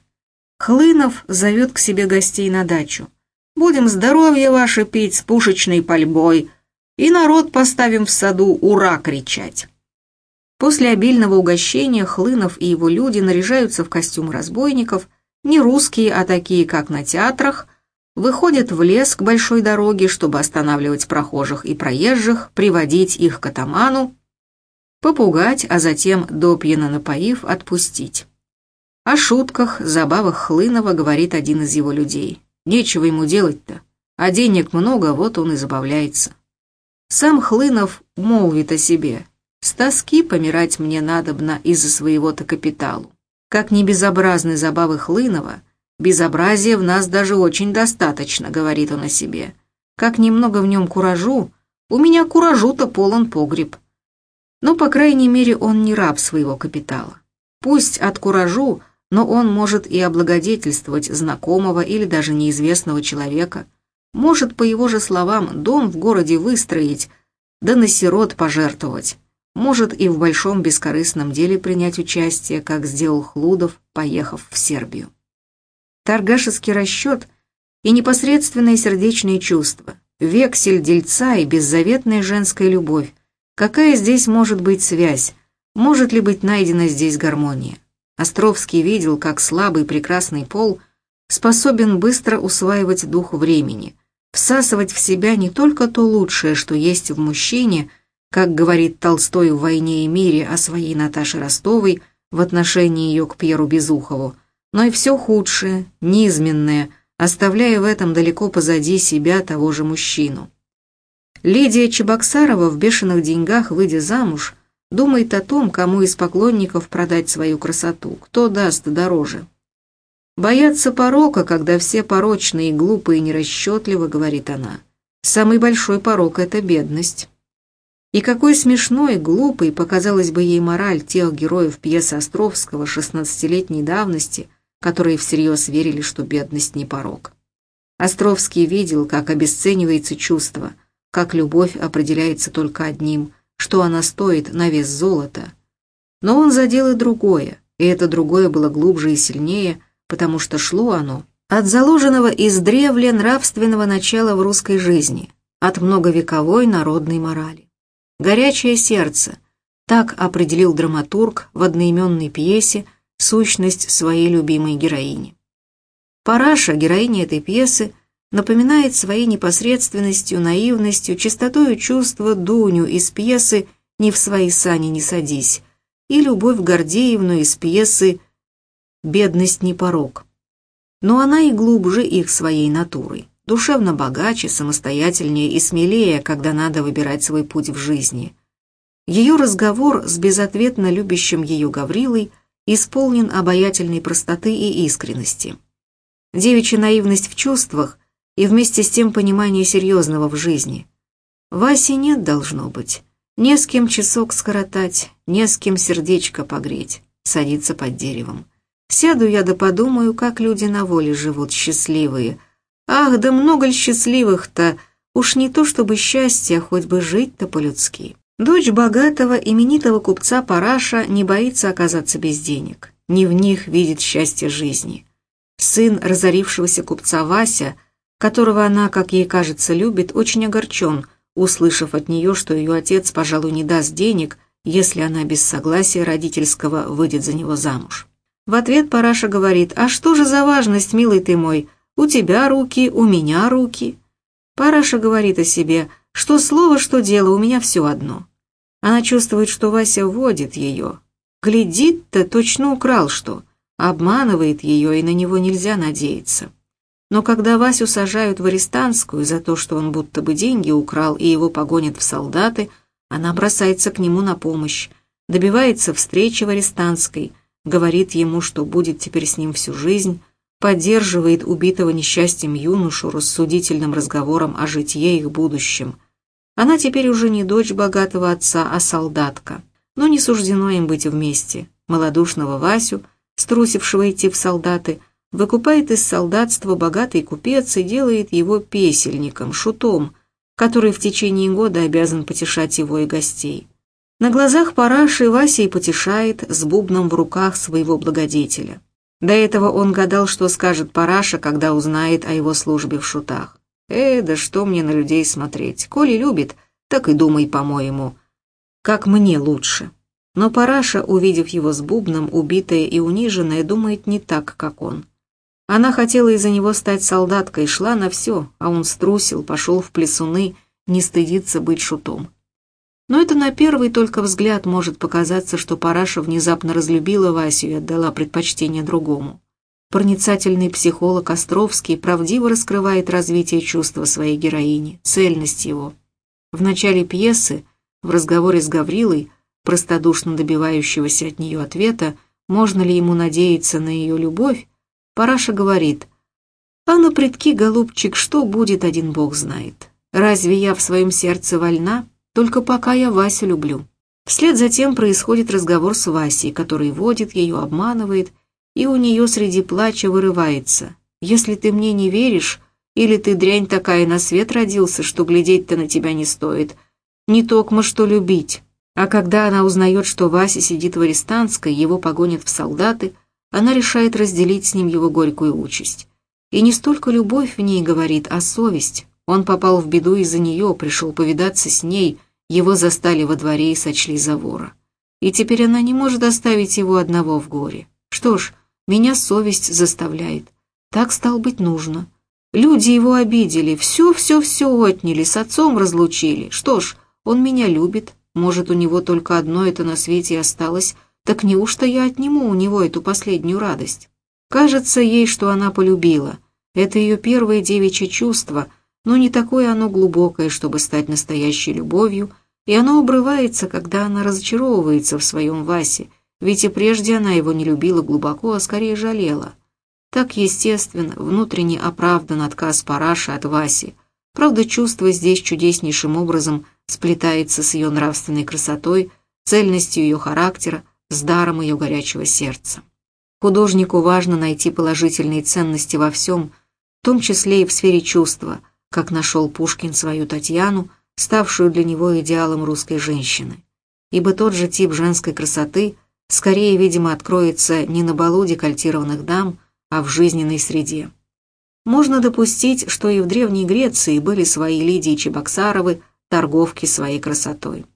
Хлынов зовет к себе гостей на дачу. «Будем здоровье ваше пить с пушечной пальбой, и народ поставим в саду «Ура!» кричать». После обильного угощения Хлынов и его люди наряжаются в костюмы разбойников, не русские, а такие, как на театрах, выходят в лес к большой дороге, чтобы останавливать прохожих и проезжих, приводить их к атаману, попугать, а затем, допьяно напоив, отпустить. О шутках, забавах Хлынова говорит один из его людей. Нечего ему делать-то, а денег много, вот он и забавляется. Сам Хлынов молвит о себе. С тоски помирать мне надобно из-за своего-то капиталу. Как не безобразны забавы Хлынова, безобразия в нас даже очень достаточно, говорит он о себе. Как немного в нем куражу, у меня куражу-то полон погреб. Но, по крайней мере, он не раб своего капитала. Пусть от куражу, но он может и облагодетельствовать знакомого или даже неизвестного человека – может, по его же словам, дом в городе выстроить, да на сирот пожертвовать. Может и в большом бескорыстном деле принять участие, как сделал Хлудов, поехав в Сербию. Торгашеский расчет и непосредственные сердечные чувства, вексель дельца и беззаветная женская любовь. Какая здесь может быть связь? Может ли быть найдена здесь гармония? Островский видел, как слабый прекрасный пол способен быстро усваивать дух времени, всасывать в себя не только то лучшее, что есть в мужчине, как говорит Толстой в «Войне и мире» о своей Наташе Ростовой в отношении ее к Пьеру Безухову, но и все худшее, низменное, оставляя в этом далеко позади себя того же мужчину. Лидия Чебоксарова в «Бешеных деньгах», выйдя замуж, думает о том, кому из поклонников продать свою красоту, кто даст дороже. Боятся порока, когда все порочные, глупые и нерасчетливы, говорит она. Самый большой порок — это бедность. И какой смешной, глупой показалась бы ей мораль тех героев пьесы Островского шестнадцатилетней давности, которые всерьез верили, что бедность не порок. Островский видел, как обесценивается чувство, как любовь определяется только одним, что она стоит на вес золота. Но он задел и другое, и это другое было глубже и сильнее – потому что шло оно от заложенного из древля нравственного начала в русской жизни, от многовековой народной морали. «Горячее сердце» — так определил драматург в одноименной пьесе сущность своей любимой героини. Параша, героиня этой пьесы, напоминает своей непосредственностью, наивностью, чистотою чувства Дуню из пьесы «Не в свои сани не садись» и Любовь Гордеевну из пьесы бедность не порог. Но она и глубже их своей натурой, душевно богаче, самостоятельнее и смелее, когда надо выбирать свой путь в жизни. Ее разговор с безответно любящим ее Гаврилой исполнен обаятельной простоты и искренности. Девичья наивность в чувствах и вместе с тем понимание серьезного в жизни. Васи нет должно быть. Не с кем часок скоротать, не с кем сердечко погреть, садиться под деревом. Сяду я да подумаю, как люди на воле живут, счастливые. Ах, да много ли счастливых-то, уж не то чтобы счастье, а хоть бы жить-то по-людски. Дочь богатого, именитого купца Параша не боится оказаться без денег. Не в них видит счастье жизни. Сын разорившегося купца Вася, которого она, как ей кажется, любит, очень огорчен, услышав от нее, что ее отец, пожалуй, не даст денег, если она без согласия родительского выйдет за него замуж. В ответ Параша говорит, «А что же за важность, милый ты мой? У тебя руки, у меня руки». Параша говорит о себе, что слово, что дело, у меня все одно. Она чувствует, что Вася вводит ее. Глядит-то, точно украл что. Обманывает ее, и на него нельзя надеяться. Но когда Васю сажают в арестантскую за то, что он будто бы деньги украл и его погонят в солдаты, она бросается к нему на помощь, добивается встречи в арестантской, говорит ему, что будет теперь с ним всю жизнь, поддерживает убитого несчастьем юношу рассудительным разговором о житье их будущем. Она теперь уже не дочь богатого отца, а солдатка. Но не суждено им быть вместе. Молодушного Васю, струсившего идти в солдаты, выкупает из солдатства богатый купец и делает его песельником, шутом, который в течение года обязан потешать его и гостей. На глазах параши Вася и потешает с бубном в руках своего благодетеля. До этого он гадал, что скажет Параша, когда узнает о его службе в шутах. «Э, да что мне на людей смотреть? Коли любит, так и думай, по-моему, как мне лучше». Но Параша, увидев его с бубном, убитая и униженная, думает не так, как он. Она хотела из-за него стать солдаткой, шла на все, а он струсил, пошел в плесуны, не стыдится быть шутом. Но это на первый только взгляд может показаться, что Параша внезапно разлюбила Васю и отдала предпочтение другому. Проницательный психолог Островский правдиво раскрывает развитие чувства своей героини, цельность его. В начале пьесы, в разговоре с Гаврилой, простодушно добивающегося от нее ответа, можно ли ему надеяться на ее любовь, Параша говорит, «А на предки, голубчик, что будет, один бог знает. Разве я в своем сердце вольна? Только пока я Васю люблю». Вслед за тем происходит разговор с Васей, который водит ее, обманывает, и у нее среди плача вырывается. «Если ты мне не веришь, или ты дрянь такая на свет родился, что глядеть-то на тебя не стоит, не токмо что любить». А когда она узнает, что Вася сидит в арестантской, его погонят в солдаты, она решает разделить с ним его горькую участь. И не столько любовь в ней говорит, а совесть. Он попал в беду из-за нее, пришел повидаться с ней, его застали во дворе и сочли за вора. И теперь она не может оставить его одного в горе. Что ж, меня совесть заставляет. Так стал быть нужно. Люди его обидели, все-все-все отняли, с отцом разлучили. Что ж, он меня любит, может, у него только одно это на свете осталось, так неужто я отниму у него эту последнюю радость? Кажется ей, что она полюбила. Это ее первое девичье чувство, но не такое оно глубокое, чтобы стать настоящей любовью, и оно обрывается, когда она разочаровывается в своем Васе, ведь и прежде она его не любила глубоко, а скорее жалела. Так, естественно, внутренне оправдан отказ Параша от Васи. Правда, чувство здесь чудеснейшим образом – сплетается с ее нравственной красотой, цельностью ее характера, с даром ее горячего сердца. Художнику важно найти положительные ценности во всем, в том числе и в сфере чувства, как нашел Пушкин свою Татьяну, ставшую для него идеалом русской женщины. Ибо тот же тип женской красоты скорее, видимо, откроется не на балу декольтированных дам, а в жизненной среде. Можно допустить, что и в Древней Греции были свои Лидии Чебоксаровы, торговки своей красотой.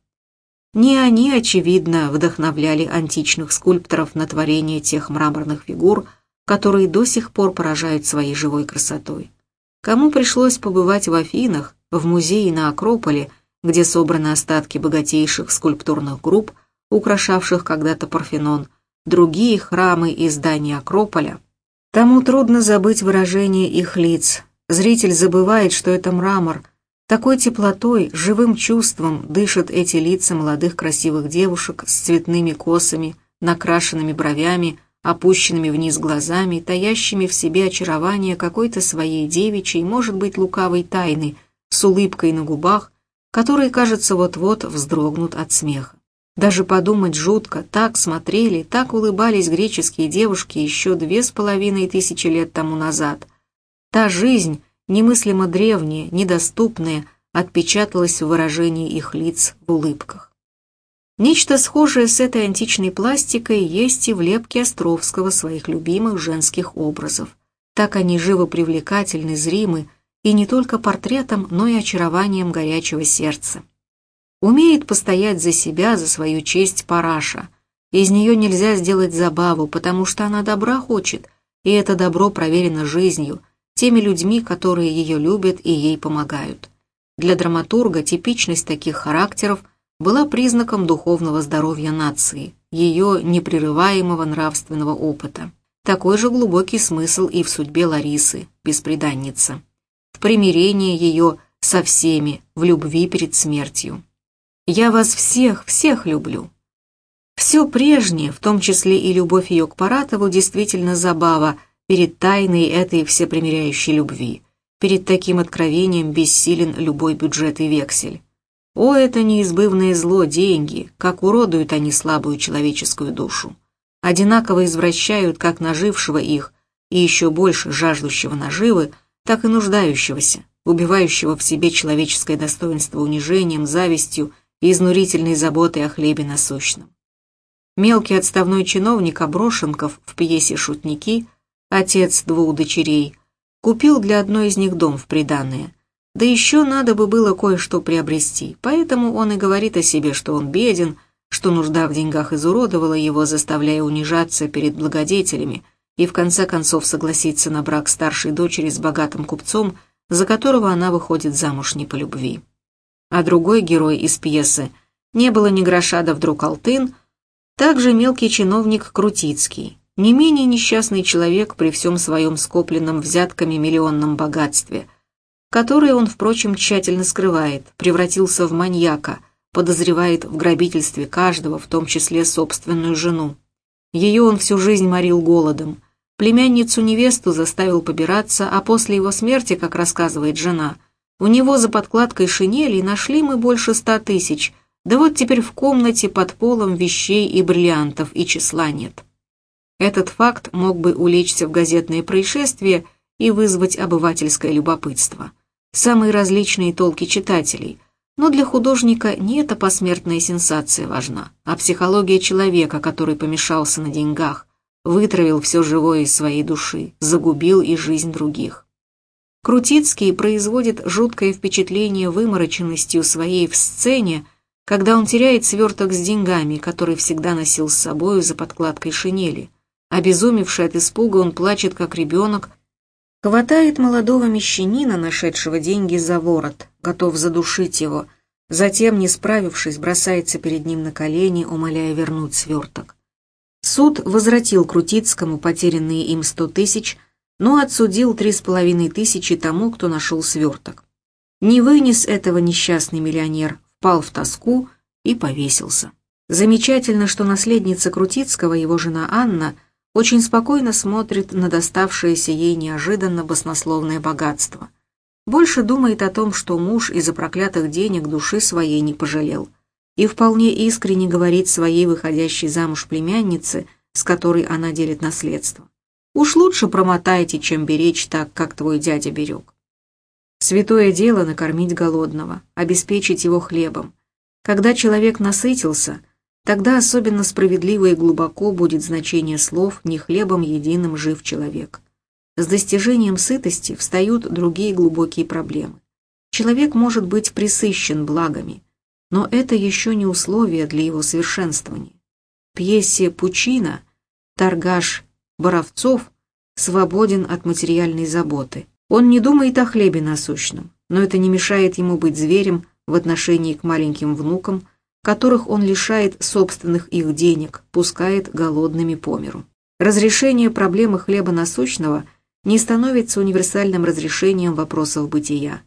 Не они, очевидно, вдохновляли античных скульпторов на творение тех мраморных фигур, которые до сих пор поражают своей живой красотой. Кому пришлось побывать в Афинах, в музее на Акрополе, где собраны остатки богатейших скульптурных групп, украшавших когда-то Парфенон, другие храмы и здания Акрополя, тому трудно забыть выражение их лиц. Зритель забывает, что это мрамор – такой теплотой, живым чувством дышат эти лица молодых красивых девушек с цветными косами, накрашенными бровями, опущенными вниз глазами, таящими в себе очарование какой-то своей девичьей, может быть, лукавой тайны, с улыбкой на губах, которые, кажется, вот-вот вздрогнут от смеха. Даже подумать жутко, так смотрели, так улыбались греческие девушки еще две с половиной тысячи лет тому назад. Та жизнь, немыслимо древнее, недоступное, отпечаталось в выражении их лиц в улыбках. Нечто схожее с этой античной пластикой есть и в лепке Островского своих любимых женских образов. Так они живо привлекательны, зримы, и не только портретом, но и очарованием горячего сердца. Умеет постоять за себя, за свою честь Параша. Из нее нельзя сделать забаву, потому что она добра хочет, и это добро проверено жизнью – теми людьми, которые ее любят и ей помогают. Для драматурга типичность таких характеров была признаком духовного здоровья нации, ее непрерываемого нравственного опыта. Такой же глубокий смысл и в судьбе Ларисы, беспреданницы, в примирении ее со всеми, в любви перед смертью. «Я вас всех, всех люблю». Все прежнее, в том числе и любовь ее к Паратову, действительно забава – перед тайной этой всепримиряющей любви. Перед таким откровением бессилен любой бюджет и вексель. О, это неизбывное зло, деньги, как уродуют они слабую человеческую душу. Одинаково извращают как нажившего их, и еще больше жаждущего наживы, так и нуждающегося, убивающего в себе человеческое достоинство унижением, завистью и изнурительной заботой о хлебе насущном. Мелкий отставной чиновник Оброшенков в пьесе «Шутники», отец двух дочерей, купил для одной из них дом в приданное. Да еще надо бы было кое-что приобрести, поэтому он и говорит о себе, что он беден, что нужда в деньгах изуродовала его, заставляя унижаться перед благодетелями, и в конце концов согласиться на брак старшей дочери с богатым купцом, за которого она выходит замуж не по любви. А другой герой из пьесы «Не было ни гроша, да вдруг алтын» также мелкий чиновник Крутицкий, не менее несчастный человек при всем своем скопленном взятками миллионном богатстве, которое он, впрочем, тщательно скрывает, превратился в маньяка – подозревает в грабительстве каждого, в том числе собственную жену. Ее он всю жизнь морил голодом. Племянницу-невесту заставил побираться, а после его смерти, как рассказывает жена, у него за подкладкой шинели нашли мы больше ста тысяч, да вот теперь в комнате под полом вещей и бриллиантов и числа нет. Этот факт мог бы улечься в газетные происшествия и вызвать обывательское любопытство. Самые различные толки читателей – но для художника не эта посмертная сенсация важна, а психология человека, который помешался на деньгах, вытравил все живое из своей души, загубил и жизнь других. Крутицкий производит жуткое впечатление вымороченностью своей в сцене, когда он теряет сверток с деньгами, который всегда носил с собою за подкладкой шинели. Обезумевший от испуга, он плачет, как ребенок, хватает молодого мещанина, нашедшего деньги за ворот, готов задушить его, затем, не справившись, бросается перед ним на колени, умоляя вернуть сверток. Суд возвратил Крутицкому потерянные им сто тысяч, но отсудил три с половиной тысячи тому, кто нашел сверток. Не вынес этого несчастный миллионер, впал в тоску и повесился. Замечательно, что наследница Крутицкого, его жена Анна, очень спокойно смотрит на доставшееся ей неожиданно баснословное богатство – больше думает о том, что муж из-за проклятых денег души своей не пожалел, и вполне искренне говорит своей выходящей замуж племяннице, с которой она делит наследство. Уж лучше промотайте, чем беречь так, как твой дядя берег. Святое дело накормить голодного, обеспечить его хлебом. Когда человек насытился, тогда особенно справедливо и глубоко будет значение слов «не хлебом единым жив человек». С достижением сытости встают другие глубокие проблемы. Человек может быть присыщен благами, но это еще не условие для его совершенствования. В пьесе «Пучина» торгаш Боровцов свободен от материальной заботы. Он не думает о хлебе насущном, но это не мешает ему быть зверем в отношении к маленьким внукам, которых он лишает собственных их денег, пускает голодными по миру. Разрешение проблемы хлеба насущного – не становится универсальным разрешением вопросов бытия.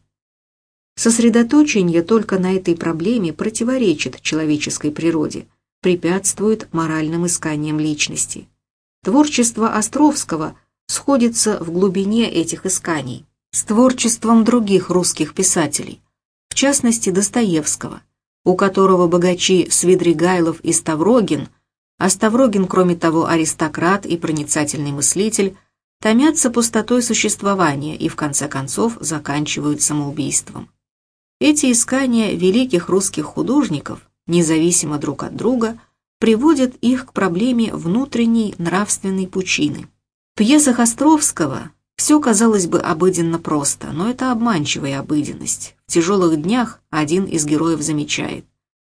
Сосредоточение только на этой проблеме противоречит человеческой природе, препятствует моральным исканиям личности. Творчество Островского сходится в глубине этих исканий с творчеством других русских писателей, в частности Достоевского, у которого богачи Свидригайлов и Ставрогин, а Ставрогин, кроме того, аристократ и проницательный мыслитель, томятся пустотой существования и в конце концов заканчивают самоубийством. Эти искания великих русских художников, независимо друг от друга, приводят их к проблеме внутренней нравственной пучины. В пьесах Островского все, казалось бы, обыденно просто, но это обманчивая обыденность. В тяжелых днях один из героев замечает.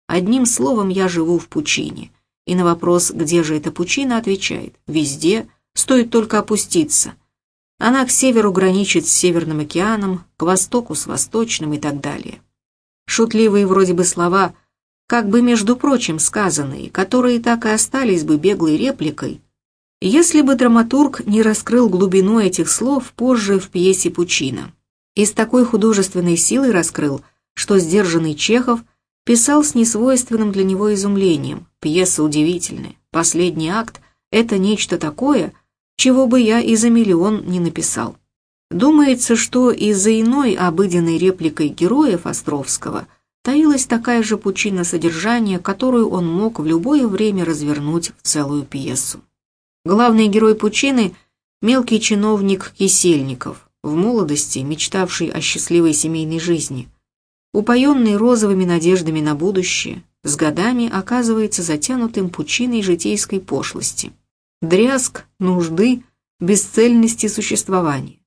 «Одним словом, я живу в пучине». И на вопрос, где же эта пучина, отвечает «Везде, Стоит только опуститься. Она к северу граничит с Северным океаном, к востоку с Восточным и так далее. Шутливые вроде бы слова, как бы между прочим сказанные, которые так и остались бы беглой репликой, если бы драматург не раскрыл глубину этих слов позже в пьесе Пучина. И с такой художественной силой раскрыл, что сдержанный Чехов писал с несвойственным для него изумлением. Пьеса удивительная. Последний акт — это нечто такое — чего бы я и за миллион не написал. Думается, что и за иной обыденной репликой героев Островского таилась такая же пучина содержания, которую он мог в любое время развернуть в целую пьесу. Главный герой пучины – мелкий чиновник Кисельников, в молодости мечтавший о счастливой семейной жизни. Упоенный розовыми надеждами на будущее, с годами оказывается затянутым пучиной житейской пошлости. Дрязг, нужды, бесцельности существования.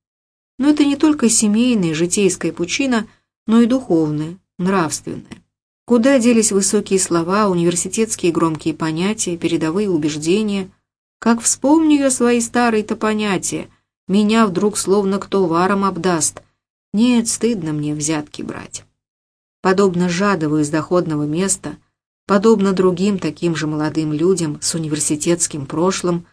Но это не только семейная, житейская пучина, но и духовная, нравственная. Куда делись высокие слова, университетские громкие понятия, передовые убеждения? Как вспомню я свои старые-то понятия, меня вдруг словно кто варом обдаст. Нет, стыдно мне взятки брать. Подобно жадову из доходного места, подобно другим таким же молодым людям с университетским прошлым,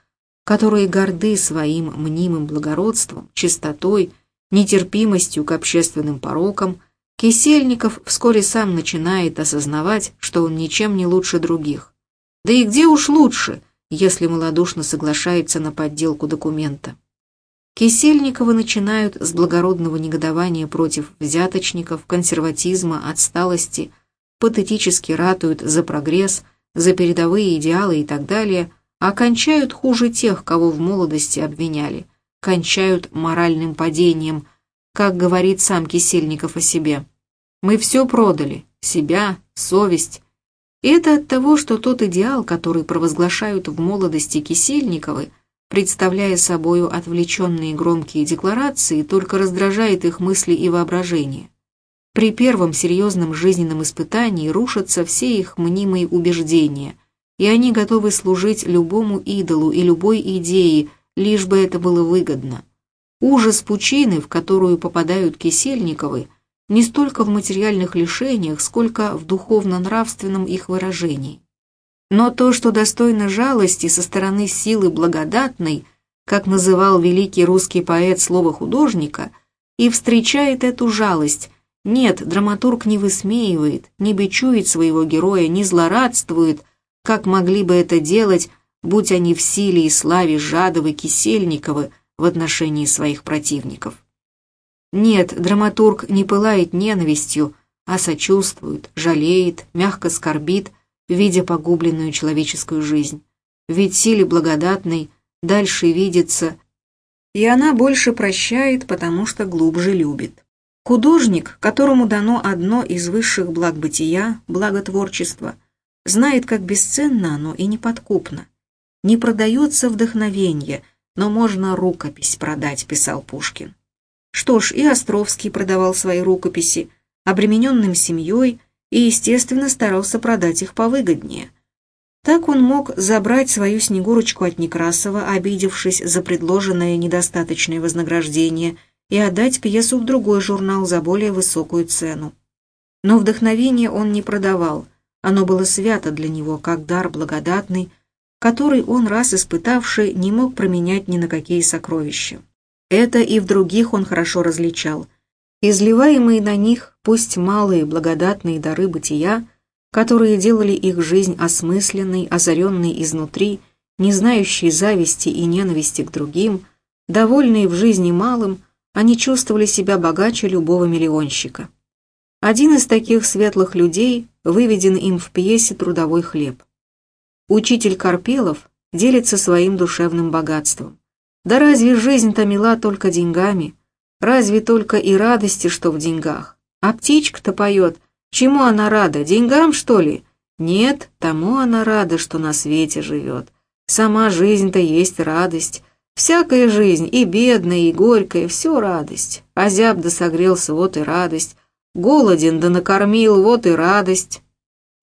которые горды своим мнимым благородством, чистотой, нетерпимостью к общественным порокам, Кисельников вскоре сам начинает осознавать, что он ничем не лучше других. Да и где уж лучше, если малодушно соглашается на подделку документа. Кисельникова начинают с благородного негодования против взяточников, консерватизма, отсталости, патетически ратуют за прогресс, за передовые идеалы и так далее, а кончают хуже тех, кого в молодости обвиняли, кончают моральным падением, как говорит сам Кисельников о себе. «Мы все продали, себя, совесть». И это от того, что тот идеал, который провозглашают в молодости Кисельниковы, представляя собою отвлеченные громкие декларации, только раздражает их мысли и воображение. При первом серьезном жизненном испытании рушатся все их мнимые убеждения, и они готовы служить любому идолу и любой идее, лишь бы это было выгодно. Ужас пучины, в которую попадают Кисельниковы, не столько в материальных лишениях, сколько в духовно-нравственном их выражении. Но то, что достойно жалости со стороны силы благодатной, как называл великий русский поэт слово художника, и встречает эту жалость, нет, драматург не высмеивает, не бичует своего героя, не злорадствует, как могли бы это делать, будь они в силе и славе Жадовы, Кисельниковы в отношении своих противников. Нет, драматург не пылает ненавистью, а сочувствует, жалеет, мягко скорбит, видя погубленную человеческую жизнь. Ведь силе благодатной дальше видится, и она больше прощает, потому что глубже любит. Художник, которому дано одно из высших благ бытия, благотворчества, знает, как бесценно оно и неподкупно. Не продается вдохновение, но можно рукопись продать, писал Пушкин. Что ж, и Островский продавал свои рукописи, обремененным семьей, и, естественно, старался продать их повыгоднее. Так он мог забрать свою Снегурочку от Некрасова, обидевшись за предложенное недостаточное вознаграждение, и отдать пьесу в другой журнал за более высокую цену. Но вдохновение он не продавал, оно было свято для него, как дар благодатный, который он, раз испытавший, не мог променять ни на какие сокровища. Это и в других он хорошо различал. Изливаемые на них, пусть малые благодатные дары бытия, которые делали их жизнь осмысленной, озаренной изнутри, не знающей зависти и ненависти к другим, довольные в жизни малым, они чувствовали себя богаче любого миллионщика. Один из таких светлых людей выведен им в пьесе «Трудовой хлеб». Учитель Карпелов делится своим душевным богатством. Да разве жизнь-то мила только деньгами? Разве только и радости, что в деньгах? А птичка-то поет. Чему она рада? Деньгам, что ли? Нет, тому она рада, что на свете живет. Сама жизнь-то есть радость. Всякая жизнь, и бедная, и горькая, все радость. Озяб да согрелся, вот и радость. Голоден да накормил, вот и радость.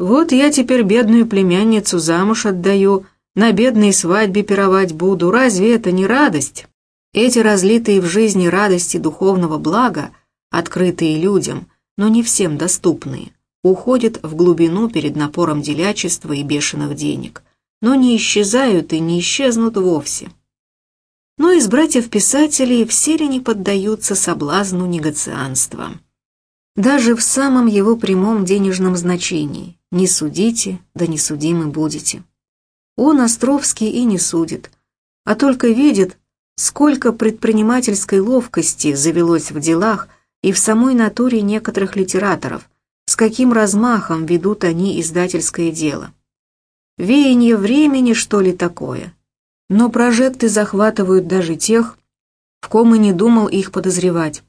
Вот я теперь бедную племянницу замуж отдаю, на бедной свадьбе пировать буду, разве это не радость? Эти разлитые в жизни радости духовного блага, открытые людям, но не всем доступные, уходят в глубину перед напором делячества и бешеных денег, но не исчезают и не исчезнут вовсе. Но из братьев-писателей все ли не поддаются соблазну негацианства? Даже в самом его прямом денежном значении «не судите, да не судимы будете». Он, Островский, и не судит, а только видит, сколько предпринимательской ловкости завелось в делах и в самой натуре некоторых литераторов, с каким размахом ведут они издательское дело. Веяние времени, что ли, такое? Но прожекты захватывают даже тех, в ком и не думал их подозревать.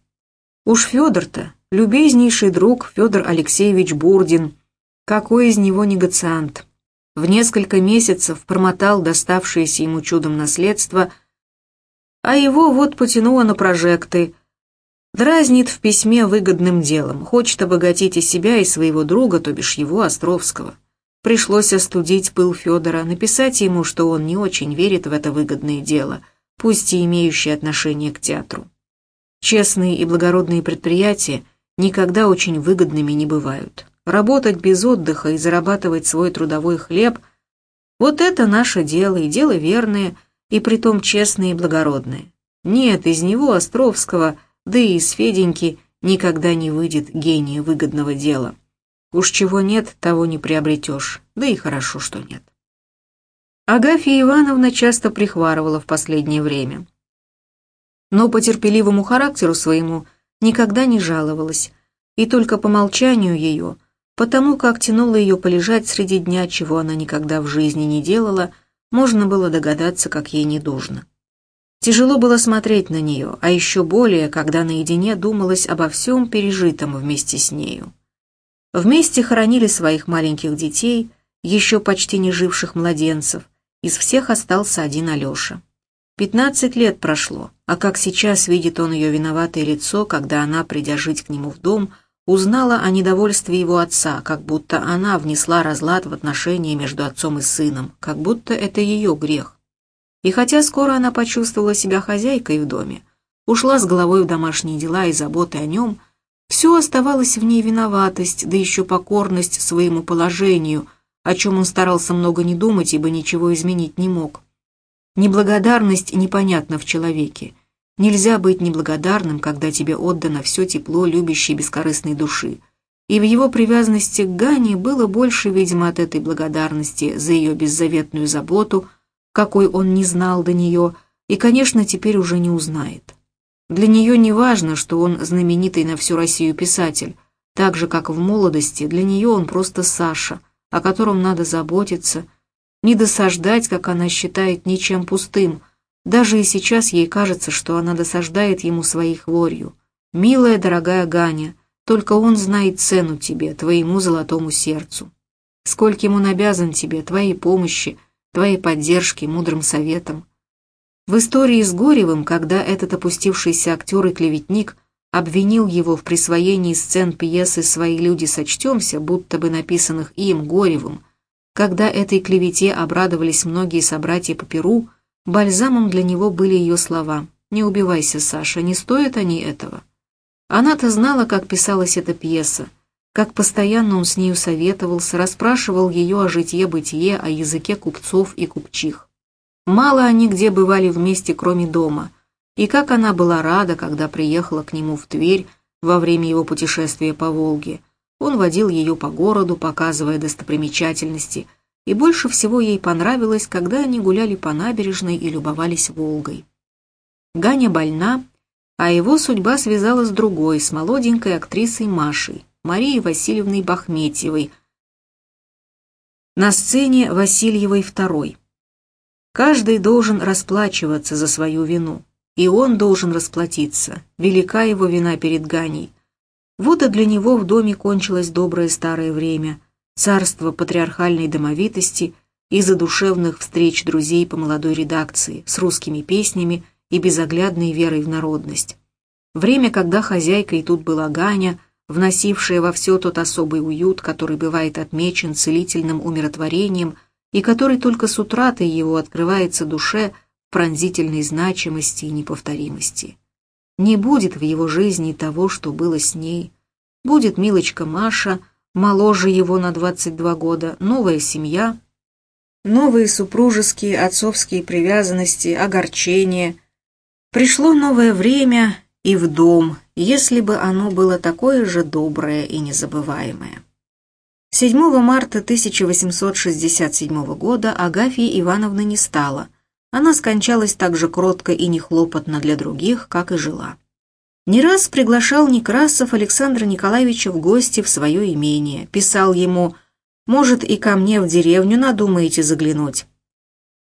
Уж Федор-то, любезнейший друг Федор Алексеевич Бурдин, Какой из него негациант? В несколько месяцев промотал доставшееся ему чудом наследство, а его вот потянуло на прожекты. Дразнит в письме выгодным делом, хочет обогатить и себя, и своего друга, то бишь его, Островского. Пришлось остудить пыл Федора, написать ему, что он не очень верит в это выгодное дело, пусть и имеющее отношение к театру. Честные и благородные предприятия никогда очень выгодными не бывают. Работать без отдыха и зарабатывать свой трудовой хлеб – вот это наше дело, и дело верное, и притом честное и благородное. Нет, из него, Островского, да и из Феденьки, никогда не выйдет гения выгодного дела. Уж чего нет, того не приобретешь, да и хорошо, что нет. Агафья Ивановна часто прихварывала в последнее время. Но по терпеливому характеру своему никогда не жаловалась, и только по молчанию ее Потому как тянуло ее полежать среди дня, чего она никогда в жизни не делала, можно было догадаться, как ей недужно. Тяжело было смотреть на нее, а еще более, когда наедине думалось обо всем пережитом вместе с нею. Вместе хоронили своих маленьких детей, еще почти не живших младенцев, из всех остался один Алеша. Пятнадцать лет прошло, а как сейчас видит он ее виноватое лицо, когда она, придя жить к нему в дом, узнала о недовольстве его отца, как будто она внесла разлад в отношения между отцом и сыном, как будто это ее грех. И хотя скоро она почувствовала себя хозяйкой в доме, ушла с головой в домашние дела и заботы о нем, все оставалось в ней виноватость, да еще покорность своему положению, о чем он старался много не думать, ибо ничего изменить не мог. Неблагодарность непонятна в человеке, Нельзя быть неблагодарным, когда тебе отдано все тепло любящей бескорыстной души. И в его привязанности к Гане было больше, видимо, от этой благодарности за ее беззаветную заботу, какой он не знал до нее, и, конечно, теперь уже не узнает. Для нее не важно, что он знаменитый на всю Россию писатель, так же, как в молодости, для нее он просто Саша, о котором надо заботиться, не досаждать, как она считает, ничем пустым – даже и сейчас ей кажется, что она досаждает ему своей хворью. «Милая, дорогая Ганя, только он знает цену тебе, твоему золотому сердцу. Скольким он обязан тебе, твоей помощи, твоей поддержки, мудрым советом. В истории с Горевым, когда этот опустившийся актер и клеветник обвинил его в присвоении сцен пьесы «Свои люди сочтемся», будто бы написанных им, Горевым, когда этой клевете обрадовались многие собратья по Перу, Бальзамом для него были ее слова «Не убивайся, Саша, не стоят они этого». Она-то знала, как писалась эта пьеса, как постоянно он с нею советовался, расспрашивал ее о житье-бытие, о языке купцов и купчих. Мало они где бывали вместе, кроме дома, и как она была рада, когда приехала к нему в Тверь во время его путешествия по Волге. Он водил ее по городу, показывая достопримечательности – и больше всего ей понравилось, когда они гуляли по набережной и любовались Волгой. Ганя больна, а его судьба связалась с другой, с молоденькой актрисой Машей, Марией Васильевной Бахметьевой, на сцене Васильевой II. Каждый должен расплачиваться за свою вину, и он должен расплатиться, велика его вина перед Ганей. Вот и для него в доме кончилось доброе старое время – царство патриархальной домовитости и задушевных встреч друзей по молодой редакции с русскими песнями и безоглядной верой в народность. Время, когда хозяйкой тут была Ганя, вносившая во все тот особый уют, который бывает отмечен целительным умиротворением и который только с утратой его открывается душе пронзительной значимости и неповторимости. Не будет в его жизни того, что было с ней. Будет милочка Маша — моложе его на 22 года, новая семья, новые супружеские, отцовские привязанности, огорчения. Пришло новое время и в дом, если бы оно было такое же доброе и незабываемое. 7 марта 1867 года Агафьи Ивановны не стало. Она скончалась так же кротко и нехлопотно для других, как и жила. Не раз приглашал Некрасов Александра Николаевича в гости в свое имение, писал ему «Может, и ко мне в деревню надумаете заглянуть».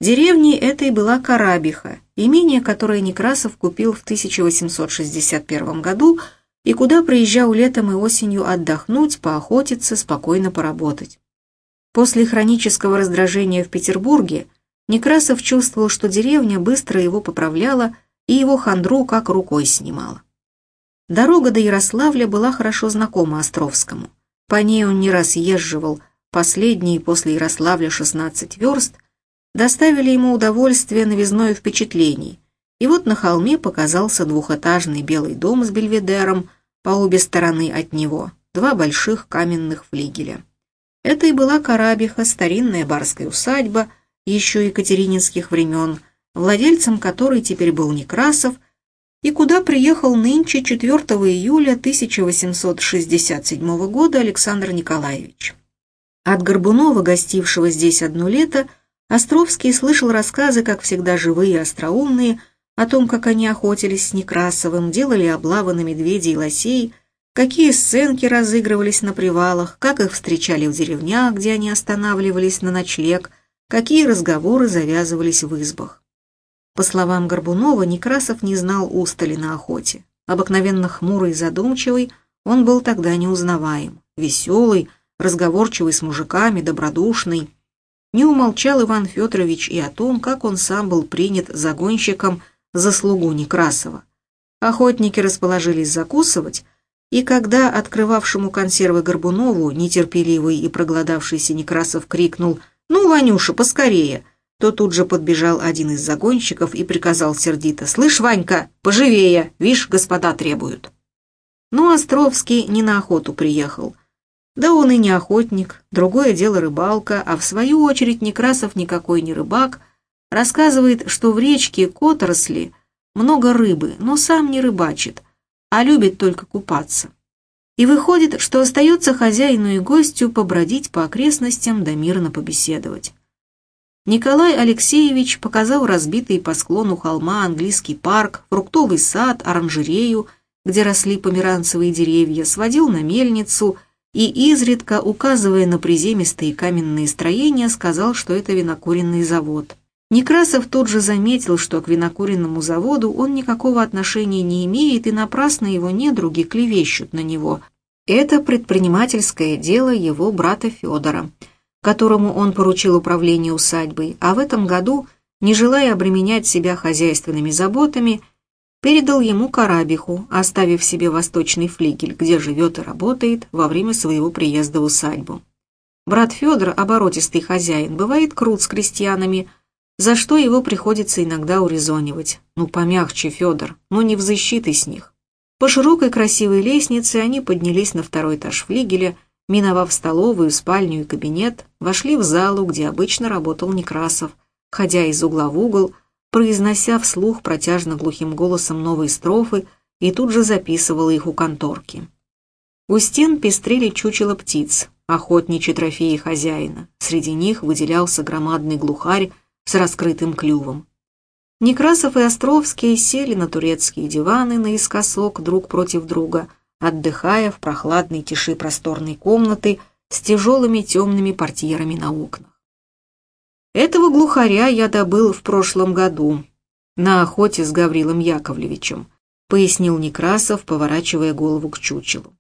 Деревней этой была Карабиха, имение, которое Некрасов купил в 1861 году и куда приезжал летом и осенью отдохнуть, поохотиться, спокойно поработать. После хронического раздражения в Петербурге Некрасов чувствовал, что деревня быстро его поправляла и его хандру как рукой снимала. Дорога до Ярославля была хорошо знакома Островскому. По ней он не раз езживал, последние после Ярославля 16 верст, доставили ему удовольствие новизной впечатлений. И вот на холме показался двухэтажный белый дом с бельведером по обе стороны от него, два больших каменных флигеля. Это и была Карабиха, старинная барская усадьба, еще екатерининских времен, владельцем которой теперь был Некрасов, и куда приехал нынче 4 июля 1867 года Александр Николаевич. От Горбунова, гостившего здесь одно лето, Островский слышал рассказы, как всегда живые и остроумные, о том, как они охотились с Некрасовым, делали облавы на медведей и лосей, какие сценки разыгрывались на привалах, как их встречали в деревнях, где они останавливались на ночлег, какие разговоры завязывались в избах. По словам Горбунова, Некрасов не знал устали на охоте. Обыкновенно хмурый и задумчивый, он был тогда неузнаваем. Веселый, разговорчивый с мужиками, добродушный. Не умолчал Иван Федорович и о том, как он сам был принят загонщиком за слугу Некрасова. Охотники расположились закусывать, и когда открывавшему консервы Горбунову нетерпеливый и проголодавшийся Некрасов крикнул «Ну, Ванюша, поскорее!», то тут же подбежал один из загонщиков и приказал сердито «Слышь, Ванька, поживее, вишь, господа требуют». Но Островский не на охоту приехал. Да он и не охотник, другое дело рыбалка, а в свою очередь Некрасов никакой не рыбак, рассказывает, что в речке Которосли много рыбы, но сам не рыбачит, а любит только купаться. И выходит, что остается хозяину и гостю побродить по окрестностям да мирно побеседовать. Николай Алексеевич показал разбитый по склону холма английский парк, фруктовый сад, оранжерею, где росли померанцевые деревья, сводил на мельницу и, изредка указывая на приземистые каменные строения, сказал, что это винокуренный завод. Некрасов тут же заметил, что к винокуренному заводу он никакого отношения не имеет и напрасно его недруги клевещут на него. Это предпринимательское дело его брата Федора – которому он поручил управление усадьбой, а в этом году, не желая обременять себя хозяйственными заботами, передал ему Карабиху, оставив себе восточный флигель, где живет и работает во время своего приезда в усадьбу. Брат Федор, оборотистый хозяин, бывает крут с крестьянами, за что его приходится иногда урезонивать. Ну, помягче, Федор, ну не взыщи ты с них. По широкой красивой лестнице они поднялись на второй этаж флигеля, Миновав столовую, спальню и кабинет, вошли в залу, где обычно работал Некрасов, ходя из угла в угол, произнося вслух протяжно глухим голосом новые строфы и тут же записывала их у конторки. У стен пестрели чучело птиц, охотничьи трофеи хозяина. Среди них выделялся громадный глухарь с раскрытым клювом. Некрасов и Островский сели на турецкие диваны наискосок друг против друга – отдыхая в прохладной тиши просторной комнаты с тяжелыми темными портьерами на окнах. Этого глухаря я добыл в прошлом году на охоте с Гаврилом Яковлевичем, пояснил Некрасов, поворачивая голову к чучелу.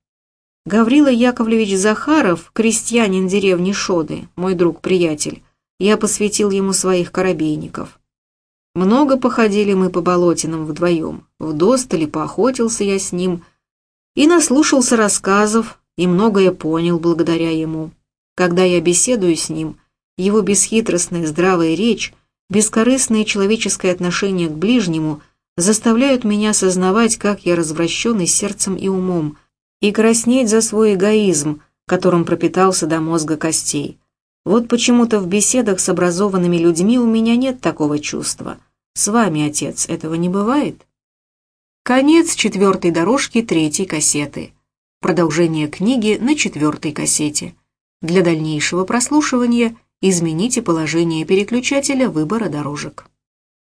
Гаврила Яковлевич Захаров, крестьянин деревни Шоды, мой друг-приятель, я посвятил ему своих коробейников. Много походили мы по болотинам вдвоем, вдостали поохотился я с ним, и наслушался рассказов, и многое понял благодаря ему. Когда я беседую с ним, его бесхитростная здравая речь, бескорыстное человеческое отношение к ближнему заставляют меня осознавать, как я развращен и сердцем, и умом, и краснеть за свой эгоизм, которым пропитался до мозга костей. Вот почему-то в беседах с образованными людьми у меня нет такого чувства. С вами, отец, этого не бывает? Конец четвертой дорожки третьей кассеты. Продолжение книги на четвертой кассете. Для дальнейшего прослушивания измените положение переключателя выбора дорожек.